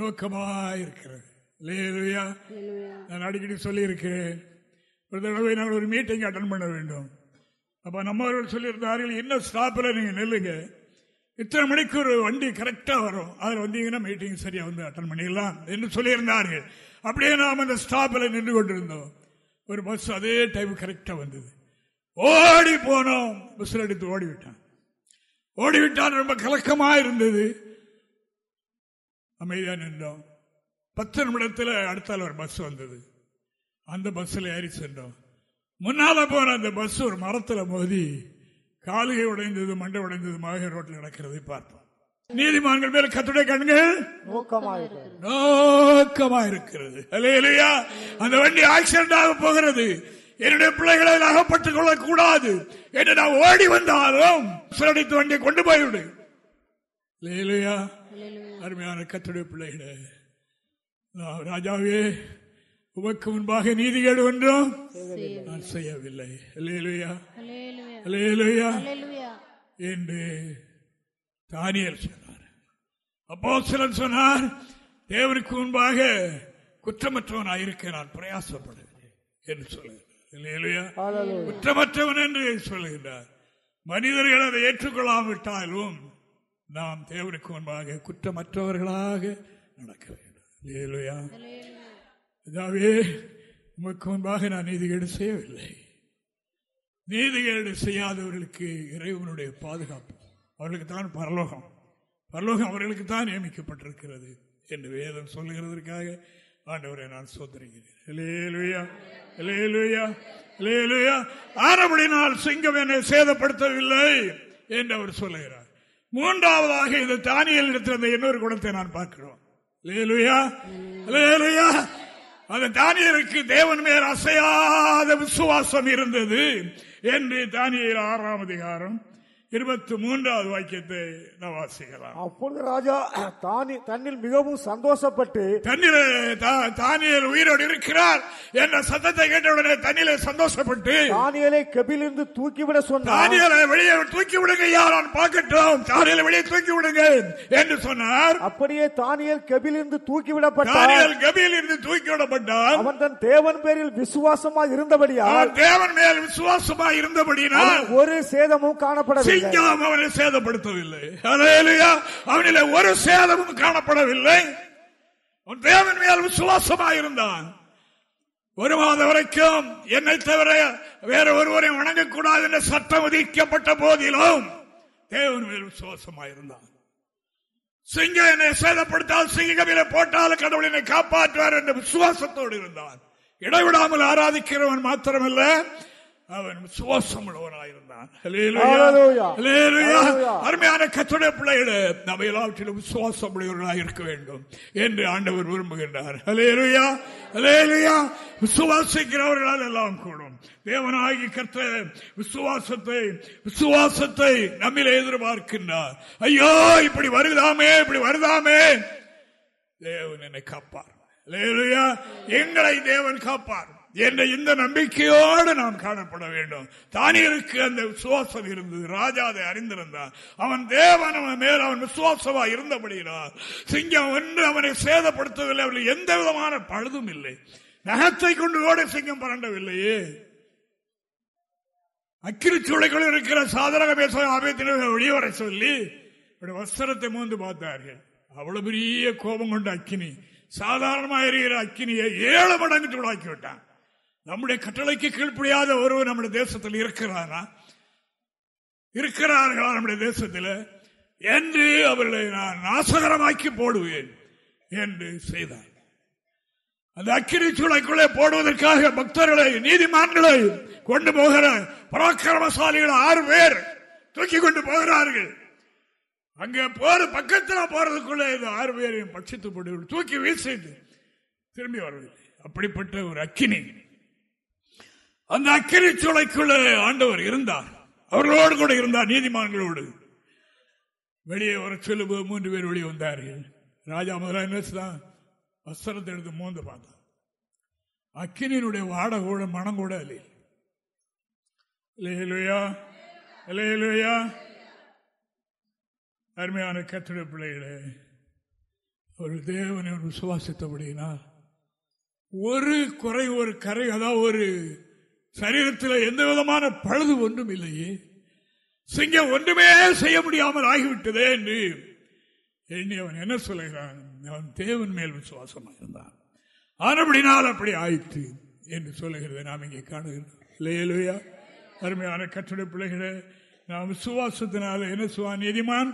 நோக்கமா இருக்கிறது நான் அடிக்கடி சொல்லி இருக்கிறேன் ஒரு தடவை நாங்கள் ஒரு மீட்டிங் அட்டன் பண்ண வேண்டும். அப்ப நம்மவர்கள் சொல்லியிருந்தார்கள் இன்னும் ஸ்டாப்ல நீங்க நெல்லுங்க. இத்தனை மணிக்கு ஒரு வண்டி கரெக்டாக வரும். அதில் வந்தீங்கன்னா மீட்டிங் சரியாக வந்து அட்டன் பண்ணிடலாம் என்று சொல்லியிருந்தார்கள். அப்படியே நாம் அந்த ஸ்டாப்பில் நின்று கொண்டிருந்தோம். ஒரு பஸ் அதே டைம் கரெக்டாக வந்தது. ஓடி போனோம். பஸ்ஸில் எடுத்து ஓடிவிட்டான். ஓடிவிட்டான். ரொம்ப கலக்கமாக இருந்தது. அமைதியாக நின்றோம். பத்து நிமிடத்தில் அடுத்தால் ஒரு பஸ் வந்தது. அந்த பஸ்ஸில் ஏறி சென்றோம். முன்னால் போன அந்த பஸ் ஒரு மரத்தில் மோதி காலுகை உடைந்தது மண்டை உடைந்ததுமாக ரோட்டில் நடக்கிறதை பார்த்தோம் நீதிமான்கள் மேல் கத்துடைய கண்கள் நோக்கமாயிருக்கிறது. நோக்கமா இருக்கிறது அல்லேலூயா அந்த வண்டி ஆக்சிடென்ட் ஆக போகிறது. என்னுடைய பிள்ளைகளை அகப்பட்டுக் கொள்ளக் கூடாது என்று நான் ஓடி வந்தாலும் சிறடித்து வண்டியை கொண்டு போய்விடு. அல்லேலூயா அருமையான கத்துடைய பிள்ளைகளே ராஜாவே உமக்கு முன்பாக நீதிகேடு ஒன்றும் நான் செய்யவில்லை. அல்லேலூயா என்று தானியல் சொன்னார். அப்போ சிலர் சொன்னார் தேவனுக்கு முன்பாக குற்றமற்றவனாக இருக்க நான் பிரயாசப்படுகிறேன் என்று சொல்லுகிறார். குற்றமற்றவன் என்று சொல்லுகின்றார். மனிதர்கள் அதை ஏற்றுக்கொள்ளாவிட்டாலும் நாம் தேவனுக்கு முன்பாக குற்றமற்றவர்களாக நடக்க வேண்டும். அதாவே உமக்கு முன்பாக நான் நீதிகேடு செய்யவில்லை. நீதிகேடு செய்யாதவர்களுக்கு இறைவனுடைய பாதுகாப்பு. அவர்களுக்கு தான் பரலோகம். பரலோகம் அவர்களுக்கு தான் நியமிக்கப்பட்டிருக்கிறது என்று வேதம் சொல்லுகிறதற்காக ஆண்டவரை நான் சோதரிக்கிறேன் ஆனபடினால் சிங்கம் என்னை சேதப்படுத்தவில்லை என்று அவர் சொல்லுகிறார். மூன்றாவதாக இந்த தானியல் இடத்தில் அந்த இன்னொரு குணத்தை நான் பார்க்கிறோம். அந்த தானியலுக்கு தேவன் மேல் அசையாத விசுவாசம் இருந்தது. என்று தானியில் ஆறாம் அதிகாரம் இருபத்தி மூன்றாவது வாக்கியத்தை நான் வாசிக்கலாம். அப்பொழுது ராஜா தன்னில் மிகவும் சந்தோஷப்பட்டு தண்ணீர் தானியல் உயிரோடு இருக்கிறார் என்ற சத்தத்தை கேட்டவுடனே தண்ணியில சந்தோஷப்பட்டு தானியலை கபிலிருந்து தூக்கிவிட சொன்னார். தானியலை வெளியே தூக்கி விடுங்க ஐயா நான் பார்க்கட்டும். தானியலை வெளியே தூக்கி விடுங்க என்று சொன்னார். அப்படியே தானியல் கபிலிருந்து தூக்கிவிடப்பட்டார் தானியல் கபியில் இருந்து தூக்கி விடப்பட்டார். அவன் தன் தேவன் பேரில் விசுவாசமா இருந்தபடியால் அவன் தேவன் மேல் விசுவாசமா இருந்தபடியினால் அவனுக்கு ஒரு சேதமும் காணப்படவில்லை. சிங்கம் அவனை சேதப்படுத்தவில்லை. அவனில ஒரு சேதமும் காணப்படவில்லை. அவன் தேவன் மேல் விசுவாசமாக இருந்தான். ஒரு மாதம் வரைக்கும் என்னை தவிர வேற ஒருவரை வணங்கக்கூடாது என்ற சட்டம் விதிக்கப்பட்ட போதிலும் தேவன் மேல் விசுவாசமாக இருந்தான். சிங்கம் என்னை சேதப்படுத்தால் சிங்கமில போட்டால் கடவுள் என்னை காப்பாற்றுவார் என்ற விசுவாசத்தோடு இருந்தான். இடைவிடாமல் ஆராதிக்கிறவன் மாத்திரமல்ல அவன் விசுவாசம் உள்ளவனாயிருந்தான் அருமையான கத்துடைய பிள்ளைகளே நம்ம எல்லாவற்றிலும் விசுவாசம் உடையவர்களாக இருக்க வேண்டும் என்று ஆண்டவர் விரும்புகின்றார். ஹலேலுயா ஹலேலுயா விசுவாசிக்கிறவர்களால் எல்லாம் கூடும். தேவனாகி கர்த்த விசுவாசத்தை விசுவாசத்தை நம்மிலே எதிர்பார்க்கின்றார். ஐயோ இப்படி வருதாமே இப்படி வருதாமே. தேவன் என்னை காப்பார். எங்களை தேவன் காப்பார். என்ற இந்த நம்பிக்கையோடு நாம் காணப்பட வேண்டும். தானியருக்கு அந்த விசுவாசம் இருந்தது. ராஜா அதை அறிந்திருந்தார். அவன் தேவன் அவன் மேல் அவன் விசுவாசமா இருந்தபடியினால் சிங்கம் ஒன்று அவனை சேதப்படுத்தவில்லை. அவர்கள் எந்த விதமான பழுதும் இல்லை. நகத்தை கொண்டு ஓட சிங்கம் பரண்டவில்லையே. அக்கிரிச்சூளைக்குள் இருக்கிற சாதாரண பேச ஆபத்தினர் வெளியே சொல்லி வஸ்திரத்தை மூந்து பார்த்தார்கள். அவ்வளவு பெரிய கோபம் கொண்ட அக்கினி. சாதாரணமாக எரிகிற அக்கினியை ஏழு மடங்கு சூடாக்கி விட்டான். நம்முடைய கட்டளைக்கு கீழ்ப்படியாத ஒருவர் நம்முடைய தேசத்தில் இருக்கிறாரா? இருக்கிறார்களா நம்முடைய தேசத்தில்? என்று அவர்களை நான் நாசகரமாக்கி போடுவேன் என்று செய்தார். அந்த அக்கினி சூளைக்குள்ளே போடுவதற்காக பக்தர்களை நீதிமான்களை கொண்டு போகிற பராக்கிரமசாலிகள் ஆறு பேர் தூக்கி கொண்டு போகிறார்கள். அங்கே போற பக்கத்தில் போறதுக்குள்ளே இந்த ஆறு பேரையும் பட்சித்து போட்டு தூக்கி வீசிட்டு திரும்பி வரவில்லை. அப்படிப்பட்ட ஒரு அக்கினி. அந்த அக்கினி சூளைக்குள்ள ஆண்டவர் இருந்தார். அவர்களோடு கூட இருந்தார் நீதிமான்களோடு. வெளியே வர சொல்லும்போது மூன்று பேர் வெளியே வந்தார்கள். ராஜா முதல்ல என்ன வஸ்திரத்தை எடுத்து மோந்து பார்த்தார். அக்கினியினுடைய வாட கூட மனம் கூட இல்லை. இல்லையா இல்லையா அருமையான கத்திர பிள்ளைகளே ஒரு தேவனை ஒரு ஒரு குறை ஒரு கரை அதாவது ஒரு சரீரத்தில் எந்த விதமான பழுது ஒன்றும் இல்லையே. சிங்கம் ஒன்றுமே செய்ய முடியாமல் ஆகிவிட்டதே என்று எண்ணி அவன் என்ன சொல்லுகிறான்? அவன் தேவன் மேல் விசுவாசமாக இருந்தான். ஆனபடினால் அப்படி ஆயிற்று என்று சொல்லுகிறது நாம் இங்கே காணுகிறோம். இல்லையா அருமையான கட்டுரை பிள்ளைகளே நாம் விசுவாசத்தினால என்ன சுவா நீதிமான்?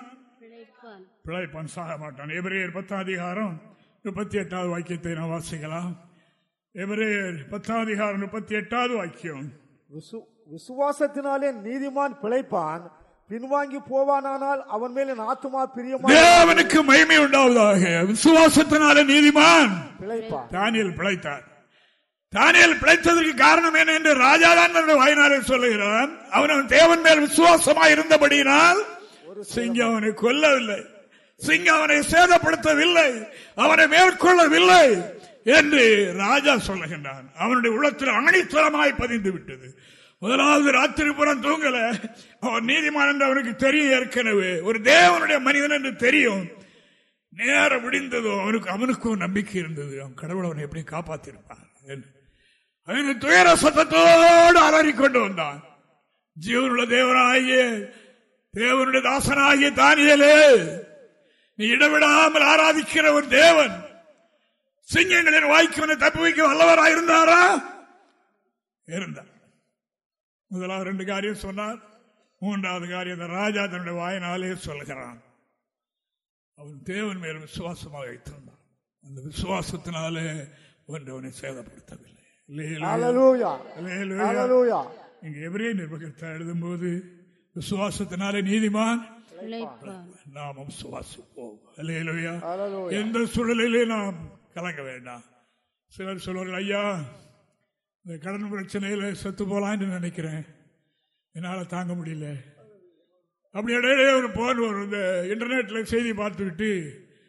பிழைப்பான். சாக மாட்டான் எபிரேயர் பத்தாம் அதிகாரம் முப்பத்தி எட்டாவது வாக்கியத்தை நான் வாசிக்கலாம். எபிரேயர் பத்தாம் அதிகாரம் முப்பத்தி எட்டாவது வாக்கியம். விசு- விசுவாசத்தினாலே நீதிமான் பிழைப்பான் பின்வாங்கி போவானானால் அவன் மேல் ஆத்துமா பிரியமா தேவனுக்கு மகிமை உண்டாவதாக. விசுவாசத்தினால நீதிமான் பிழைப்பான். தானியல் பிழைத்தார். தானியல் பிழைத்ததற்கு காரணம் என்ன என்று ராஜாதான் வாயினாலே சொல்லுகிறான். அவன் அவன் தேவன் மேல் விசுவாசமாய் இருந்தபடியினால் சிங்கம் அவனை கொல்லவில்லை. சிங்கம் அவனை சேதப்படுத்தவில்லை. அவனை மேற்கொள்ளவில்லை. என்று ராஜா சொல்லுகின்றான். அவனுடைய உள்ளத்தில் அணித்தரமாய் பதிந்து விட்டது. முதலாவது ராத்திரி புறம் தூங்கல. அவன் நீதிமான் என்று அவனுக்கு தெரியும் ஏற்கனவே. ஒரு தேவனுடைய மனிதன் என்று தெரியும். நேரம் முடிந்ததும் அவனுக்கு அவனுக்கும் நம்பிக்கை இருந்தது. அவன் கடவுள் அவனை எப்படி காப்பாத்திருப்பான் என்று. அவன் துயர சத்தத்தோடு அலறிக்கொண்டு வந்தான். ஜீவனுள்ள தேவனாகிய தேவனுடைய தாசனாகிய தானியலே நீ இடவிடாமல் ஆராதிக்கிற ஒரு தேவன். சிங்கங்களின் வாய்க்கு தப்பி வைக்க வல்லவராக இருந்தாரா? இருந்தார். முதலாவது ரெண்டு காரியம் சொன்னார். மூன்றாவது காரியம் இந்த ராஜா தன்னுடைய வாயினாலே சொல்கிறான். அவன் தேவன் மேல் விசுவாசமாக வைத்திருந்தான். அந்த விசுவாசத்தினாலே ஒன்று அவனை சேதப்படுத்தவில்லை. இங்க எவரே நிர்வகித்த எழுதும்போது விசுவாசத்தினாலே நீதிமான். நாமும் சுவாசிப்போம். எந்த சூழலிலே நாம் கலங்க வேண்டாம். சிலர் சொல்வார்கள் ஐயா இந்த கடன் பிரச்சனையில் செத்து போகலான்னு நினைக்கிறேன். என்னால் தாங்க முடியல. அப்படி இடையிலே ஒரு போன் வரும். இந்த இன்டர்நெட்டில் செய்தி பார்த்துக்கிட்டு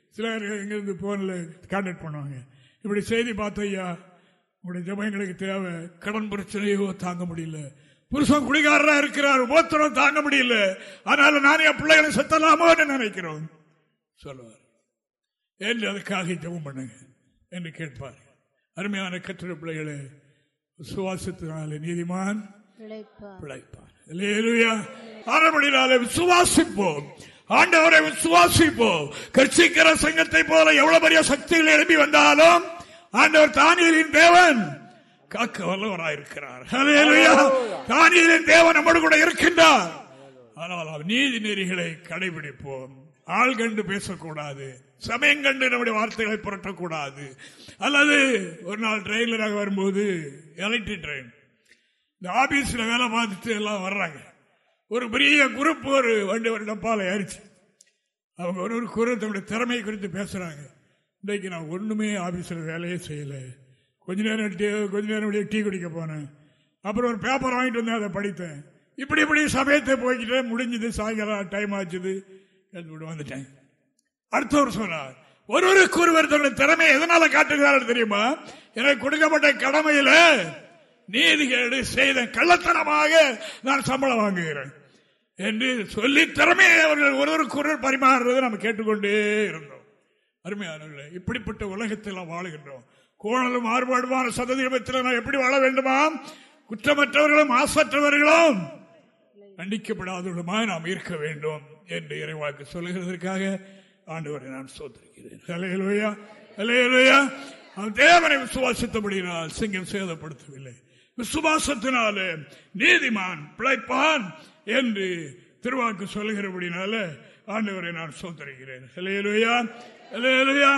சிலர் இங்கேருந்து ஃபோனில் கான்டாக்ட் பண்ணுவாங்க. இப்படி செய்தி பார்த்த ஐயா உங்களுடைய ஜபங்களுக்கு தேவை. கடன் பிரச்சனையோ தாங்க முடியல. புருஷன் குடிகாரராக இருக்கிறார். உபத்திரம் தாங்க முடியல. அதனால நானே என் பிள்ளைகளை செத்தலாமோன்னு நினைக்கிறோம். சொல்லுவார் என்று அதுக்காக ஜெபம் பண்ணுங்க? என்று கேட்பார். அருமையான கற்ற பிள்ளைகளே சுவாசத்தினாலே நீதிமான் பிழைப்பான் பிழைப்பார். ஆனபடினாலே விசுவாசிப்போம் ஆண்டவரை விசுவாசிப்போம் கட்சிக்கிற சங்கத்தை போல எவ்வளவு பெரிய சக்திகள் எழுப்பி வந்தாலும் ஆண்டவர் தானியலின் தேவன் காக்க வல்லவராயிருக்கிறார். தானியலின் தேவன் நம்மோடு கூட இருக்கின்றார். ஆனால் அவர் நீதி நெறிகளை கடைபிடிப்போம். ஆள் கண்டு பேசக்கூடாது. சமயம் கண்டு நம்முடைய வார்த்தைகளை புரட்டக்கூடாது. அல்லது ஒரு நாள் ட்ரெயினராக வரும்போது எலக்ட்ரிக் ட்ரெயின். இந்த ஆபீஸ்ல வேலை பார்த்துட்டு எல்லாம் வர்றாங்க. ஒரு பெரிய குரூப் ஒரு வண்டி ஒரு டப்பால ஏறிச்சு. அவங்க ஒரு ஒரு குரு தன்னுடைய திறமை குறித்து பேசுறாங்க. இன்றைக்கு நான் ஒண்ணுமே ஆபீஸ்ல வேலையே செய்யலை. கொஞ்ச நேரம் டீ கொஞ்ச நேரம் டீ குடிக்க போனேன். அப்புறம் ஒரு பேப்பர் வாங்கிட்டு வந்து அதை படித்தேன். இப்படி இப்படி சமயத்தை போய்கிட்டே முடிஞ்சது. சாயங்காலம் டைம் ஆச்சுது. வந்துட்டேன். அடுத்தவர் சொன்னார் ஒருவருக்கு ஒருவர் தன்னுடைய திறமையை எதனால காட்டுகிறார்கள் தெரியுமா? எனக்கு கொடுக்கப்பட்ட கடமையில நீதிகேடு செய்த கள்ளத்தனமாக நான் சம்பளம் வாங்குகிறேன் என்று சொல்லி திறமையை அவர்கள் ஒருவருக்கு ஒருவர் பரிமாறுறதை நம்ம கேட்டுக்கொண்டே இருந்தோம். அருமையானவர்களே இப்படிப்பட்ட உலகத்தில் நாம் வாழுகின்றோம். கோணலும் மாறுபாடுமான சதவீதத்தில் நாம் எப்படி வாழ வேண்டுமா? குற்றமற்றவர்களும் ஆசற்றவர்களும் கண்டிக்கப்படாதவர்களுமாய் நாம் இருக்க வேண்டும் என்று இறைவாக்கு சொல்லுகிறதற்காக ஆண்டவரை நான் சோதரிக்கிறேன் தேவனை விசுவாசித்தபடியினால் சிங்கம் சேதப்படுத்தவில்லை. விசுவாசத்தினாலே நீதிமான் பிழைப்பான் என்று திருவாக்கு சொல்லுகிறபடினால ஆண்டவரை நான் சோதரிக்கிறேன் ஹalleluya ஹalleluya.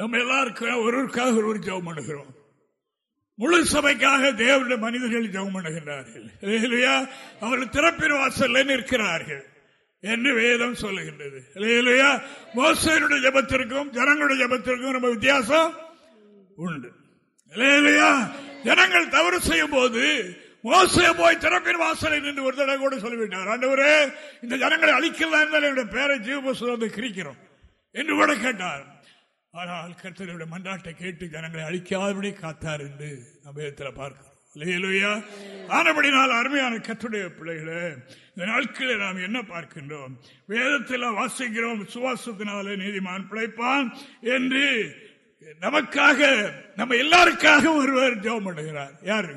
நம்ம எல்லாருக்கும் ஒருவருக்காக ஒருவர் ஜெபம் பண்ணுகிறோம். முழு சபைக்காக தேவனுடைய மனிதர்கள் ஜெபம் பண்ணுகின்றார்கள். அவர்கள் திறப்பின் வாசல்ல நிற்கிறார்கள். என்று வேதம் சொல்லுகின்றது. இல்லையா மோசனுடைய ஜபத்திற்கும் ஜனங்களுடைய ஜபத்திற்கும் நம்ம வித்தியாசம் உண்டு. இல்லையா ஜனங்கள் தவறு செய்யும் போது மோசையை போய் திறப்பின் வாசலை நின்று ஒரு தடவை கூட சொல்லிவிட்டார். ஆண்டவரே இந்த ஜனங்களை அழிக்கலாம் இருந்தால் என்னுடைய பேரை ஜீவபுஸ்தகம் வந்து கிரிக்கிறோம் என்று கூட கேட்டார். ஆனால் கர்த்தருடைய மன்றாட்டை கேட்டு ஜனங்களை அழிக்காதபடி காத்தார் என்று நம்ம இடத்துல பார்க்கிறோம். இல்லையா ஆனபடினால் அருமையான கற்றுடைய பிள்ளைகளே இந்த நாட்களில் நாம் என்ன பார்க்கின்றோம்? வேதத்தில் வாசிக்கிறோம் சுவாசத்தினாலே நீதிமான் பிழைப்பான் என்று நமக்காக நம்ம எல்லாருக்காக ஒருவர் ஜெபம் பண்ணுகிறார் யாரு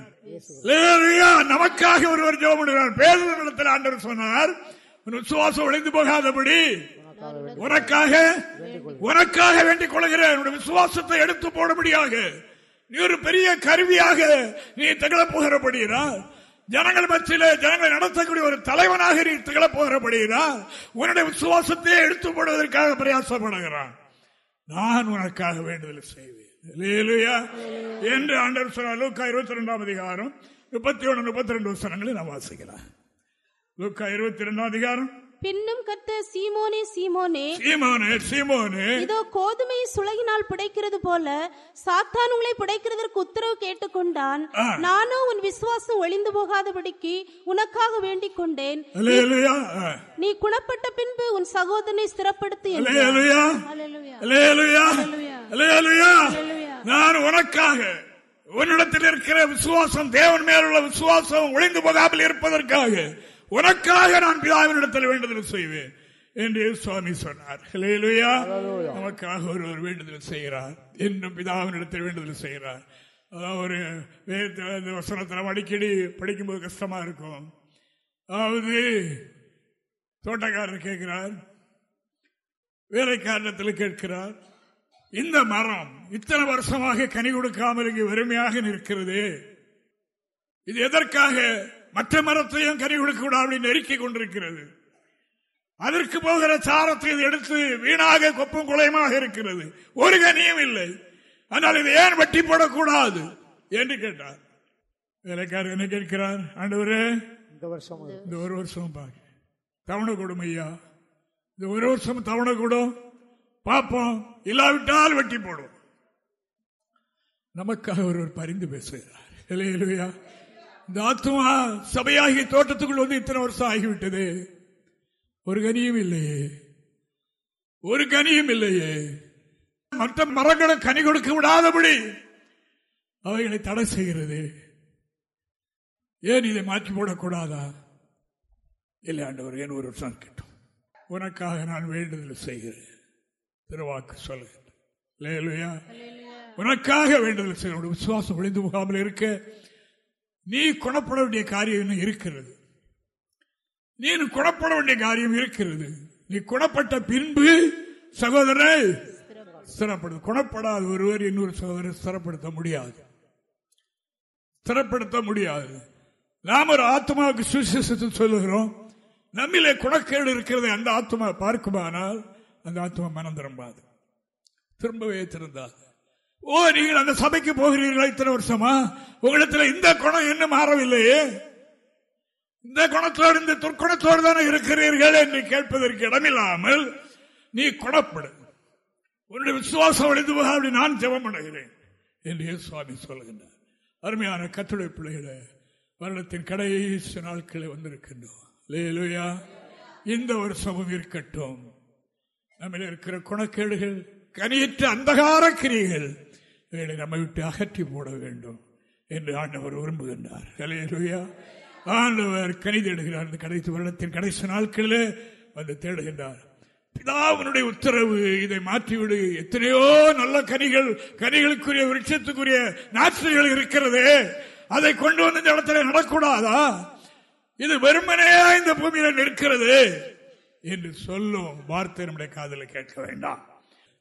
நமக்காக ஒருவர் ஜெபம் பண்ணுகிறார் பேரிடத்தில் ஆண்டவர் சொன்னார் உன் விசுவாசம் ஒழிந்து போகாதபடி உனக்காக உனக்காக வேண்டிக் கொள்கிறேன். விசுவாசத்தை எடுத்து போடும்படியாக நீ ஒரு பெரிய கருவியாக நீ திகழப் போகிறபடியா ஜனங்கள் மத்தியில ஜனங்களை நடத்தக்கூடிய ஒரு தலைவனாக நீ திகழப் போகிறபடியால் உன்னுடைய விசுவாசத்தையே எடுத்து போடுவதற்காக பிரயாசப்படுகிறான். நான் உனக்காக வேண்டுதல் செய்வேன். என்று ஆண்டவர் சொன்னார். லூக்கா இருபத்தி ரெண்டாம் அதிகாரம் முப்பத்தி ஒன்று முப்பத்தி ரெண்டு வசனங்களை நான் வாசிக்கலாம் லூக்கா இருபத்தி ரெண்டாம் அதிகாரம் பின்னும் கர்த்தர் சீமோனே சீமோனே சீமோனே சீமோனே இதோ கோதுமை சுளகினால் புடைக்கிறது போல சாத்தான் உங்களை புடைக்கிறதற்கு உத்தரவு கேட்டுக்கொண்டான் ஆ. நானோ உன் விசுவாசம் ஒளிந்து போகாதபடிக்கு உனக்காக வேண்டிக் கொண்டேன் அல்லேலூயா நீ குணப்பட்ட பின்பு உன் சகோதரனை ஸ்திரப்படுத்து என்றார். அல்லேலூயா அல்லேலூயா. அல்லேலூயா அல்லேலூயா. அல்லேலூயா அல்லேலூயா. நான் உனக்காக உன்னிடத்தில் இருக்கிற விசுவாசம் தேவன் மேலுள்ள விசுவாசம் ஒளிந்து போகாமல் இருப்பதற்காக உனக்காக நான் பிதாவினிடத்தில் வேண்டுதல் செய்வேன் என்று சுவாமி சொன்னார். அல்லேலூயா. நமக்காக ஒருவர் வேண்டுதல் செய்கிறார். இன்னும் பிதாவினிடத்தில் வேண்டுதல் செய்கிறார். அதாவது ஒரு வேதத்துல இந்த வசனத்தை நம்ம அடிக்கடி படிக்கும்போது கஷ்டமா இருக்கும். அதாவது தோட்டக்காரர் கேட்கிறார். வேலைக்காரத்தில் கேட்கிறார். இந்த மரம் இத்தனை வருஷமாக கனி கொடுக்காமல் இங்கு வெறுமையாக நிற்கிறது. இது எதற்காக? மற்ற மரத்தையும் கனி கொடுக்க கூடாது நெருக்கி கொண்டிருக்கிறது. அதற்கு போகிற சாரத்தை எடுத்து வீணாக கொப்பும் குலையமாக இருக்கிறது. ஒரு கனியும் இல்லை. ஆனால் இது ஏன் வெட்டி போடக்கூடாது? என்று கேட்டார். வேலைக்காரர் என்ன கேட்கிறார்? ஆண்டவரே இந்த வருஷம் இந்த ஒரு வருஷம் பாக்க தவணை கொடும் ஐயா. இந்த ஒரு வருஷம் தவணை கொடும் பார்ப்போம். இல்லாவிட்டால் வெட்டி போடும் நமக்காக ஒருவர் பரிந்து பேசுகிறார். இல்லையா இந்த ஆத்மா சபையாகி தோட்டத்துக்குள் வந்து இத்தனை வருஷம் ஆகிவிட்டது. ஒரு கனியும் இல்லையே. ஒரு கனியும் இல்லையே. மற்ற மரங்களும் கனி கொடுக்க விடாதபடி அவைகளை தடை செய்கிறது. ஏன் இதை மாற்றி போடக்கூடாதா? இல்லை ஆண்டவர் ஏன் ஒரு வருஷம் இருக்கட்டும். உனக்காக நான் வேண்டுதல் செய்கிறேன். திருவாக்கு சொல்லுகிறேன் உனக்காக வேண்டுதல் செய்ய விசுவாசம் ஒளிந்து போகாமல் இருக்க. நீ குணப்பட வேண்டிய காரியம் இன்னும் இருக்கிறது. நீ குணப்பட வேண்டிய காரியம் இருக்கிறது. நீ குணப்பட்ட பின்பு சகோதரரை சிறப்படு குணப்படாத ஒருவர் இன்னொரு சகோதரர் ஸ்திரப்படுத்த முடியாது. ஸ்திரப்படுத்த முடியாது. நாம் ஒரு ஆத்மாவுக்கு சுவிசேஷத்தை சொல்லுகிறோம். நம்மிலே குணக்கேடு இருக்கிறதை அந்த ஆத்மா பார்க்குமானால் அந்த ஆத்மா மனம் திரும்பாது. திரும்பவே திருந்தாது. ஓ நீங்கள் அந்த சபைக்கு போகிறீர்களா இத்தனை வருஷமா? உங்களிடத்தில் இந்த குணம் என்ன மாறவில்லையே. இந்த குணத்தோடு இந்த துர்க்குணத்தோடு தானே இருக்கிறீர்கள் என்று கேட்பதற்கு இடமில்லாமல் நீ குணப்படு. உன்னுடைய விசுவாசம் எழுதுவா போக அப்படி நான் ஜெபம் பண்ணுகிறேன் என்று சுவாமி சொல்லுகின்றார். அருமையான கத்துடை பிள்ளைகளை வருடத்தின் கடைசி நாட்களை வந்திருக்கின்றோம். லேலுயா இந்த வருஷமும் இருக்கட்டும். நம்மில் இருக்கிற குணக்கேடுகள் கனியற்ற அந்தகார கிரிகள் இவைகளை நம்மை விட்டு அகற்றி போட வேண்டும் என்று ஆண்டவர் விரும்புகின்றார். கலையலுயா ஆண்டவர் கனி தேடுகிறார். இந்த கடைசி வருடத்தின் கடைசி நாட்களில் வந்து தேடுகின்றார். பிதாவினுடைய உத்தரவு இதை மாற்றிவிடு. எத்தனையோ நல்ல கனிகள் கனிகளுக்குரிய விருட்சத்துக்குரிய நாற்றுகள் இருக்கிறது. அதை கொண்டு வந்து இந்த இடத்துல நடக்கூடாதா? இது வெறுமனையா இந்த பூமியில நிற்கிறது என்று சொல்லும் வார்த்தை நம்முடைய காதலை கேட்க வேண்டாம்.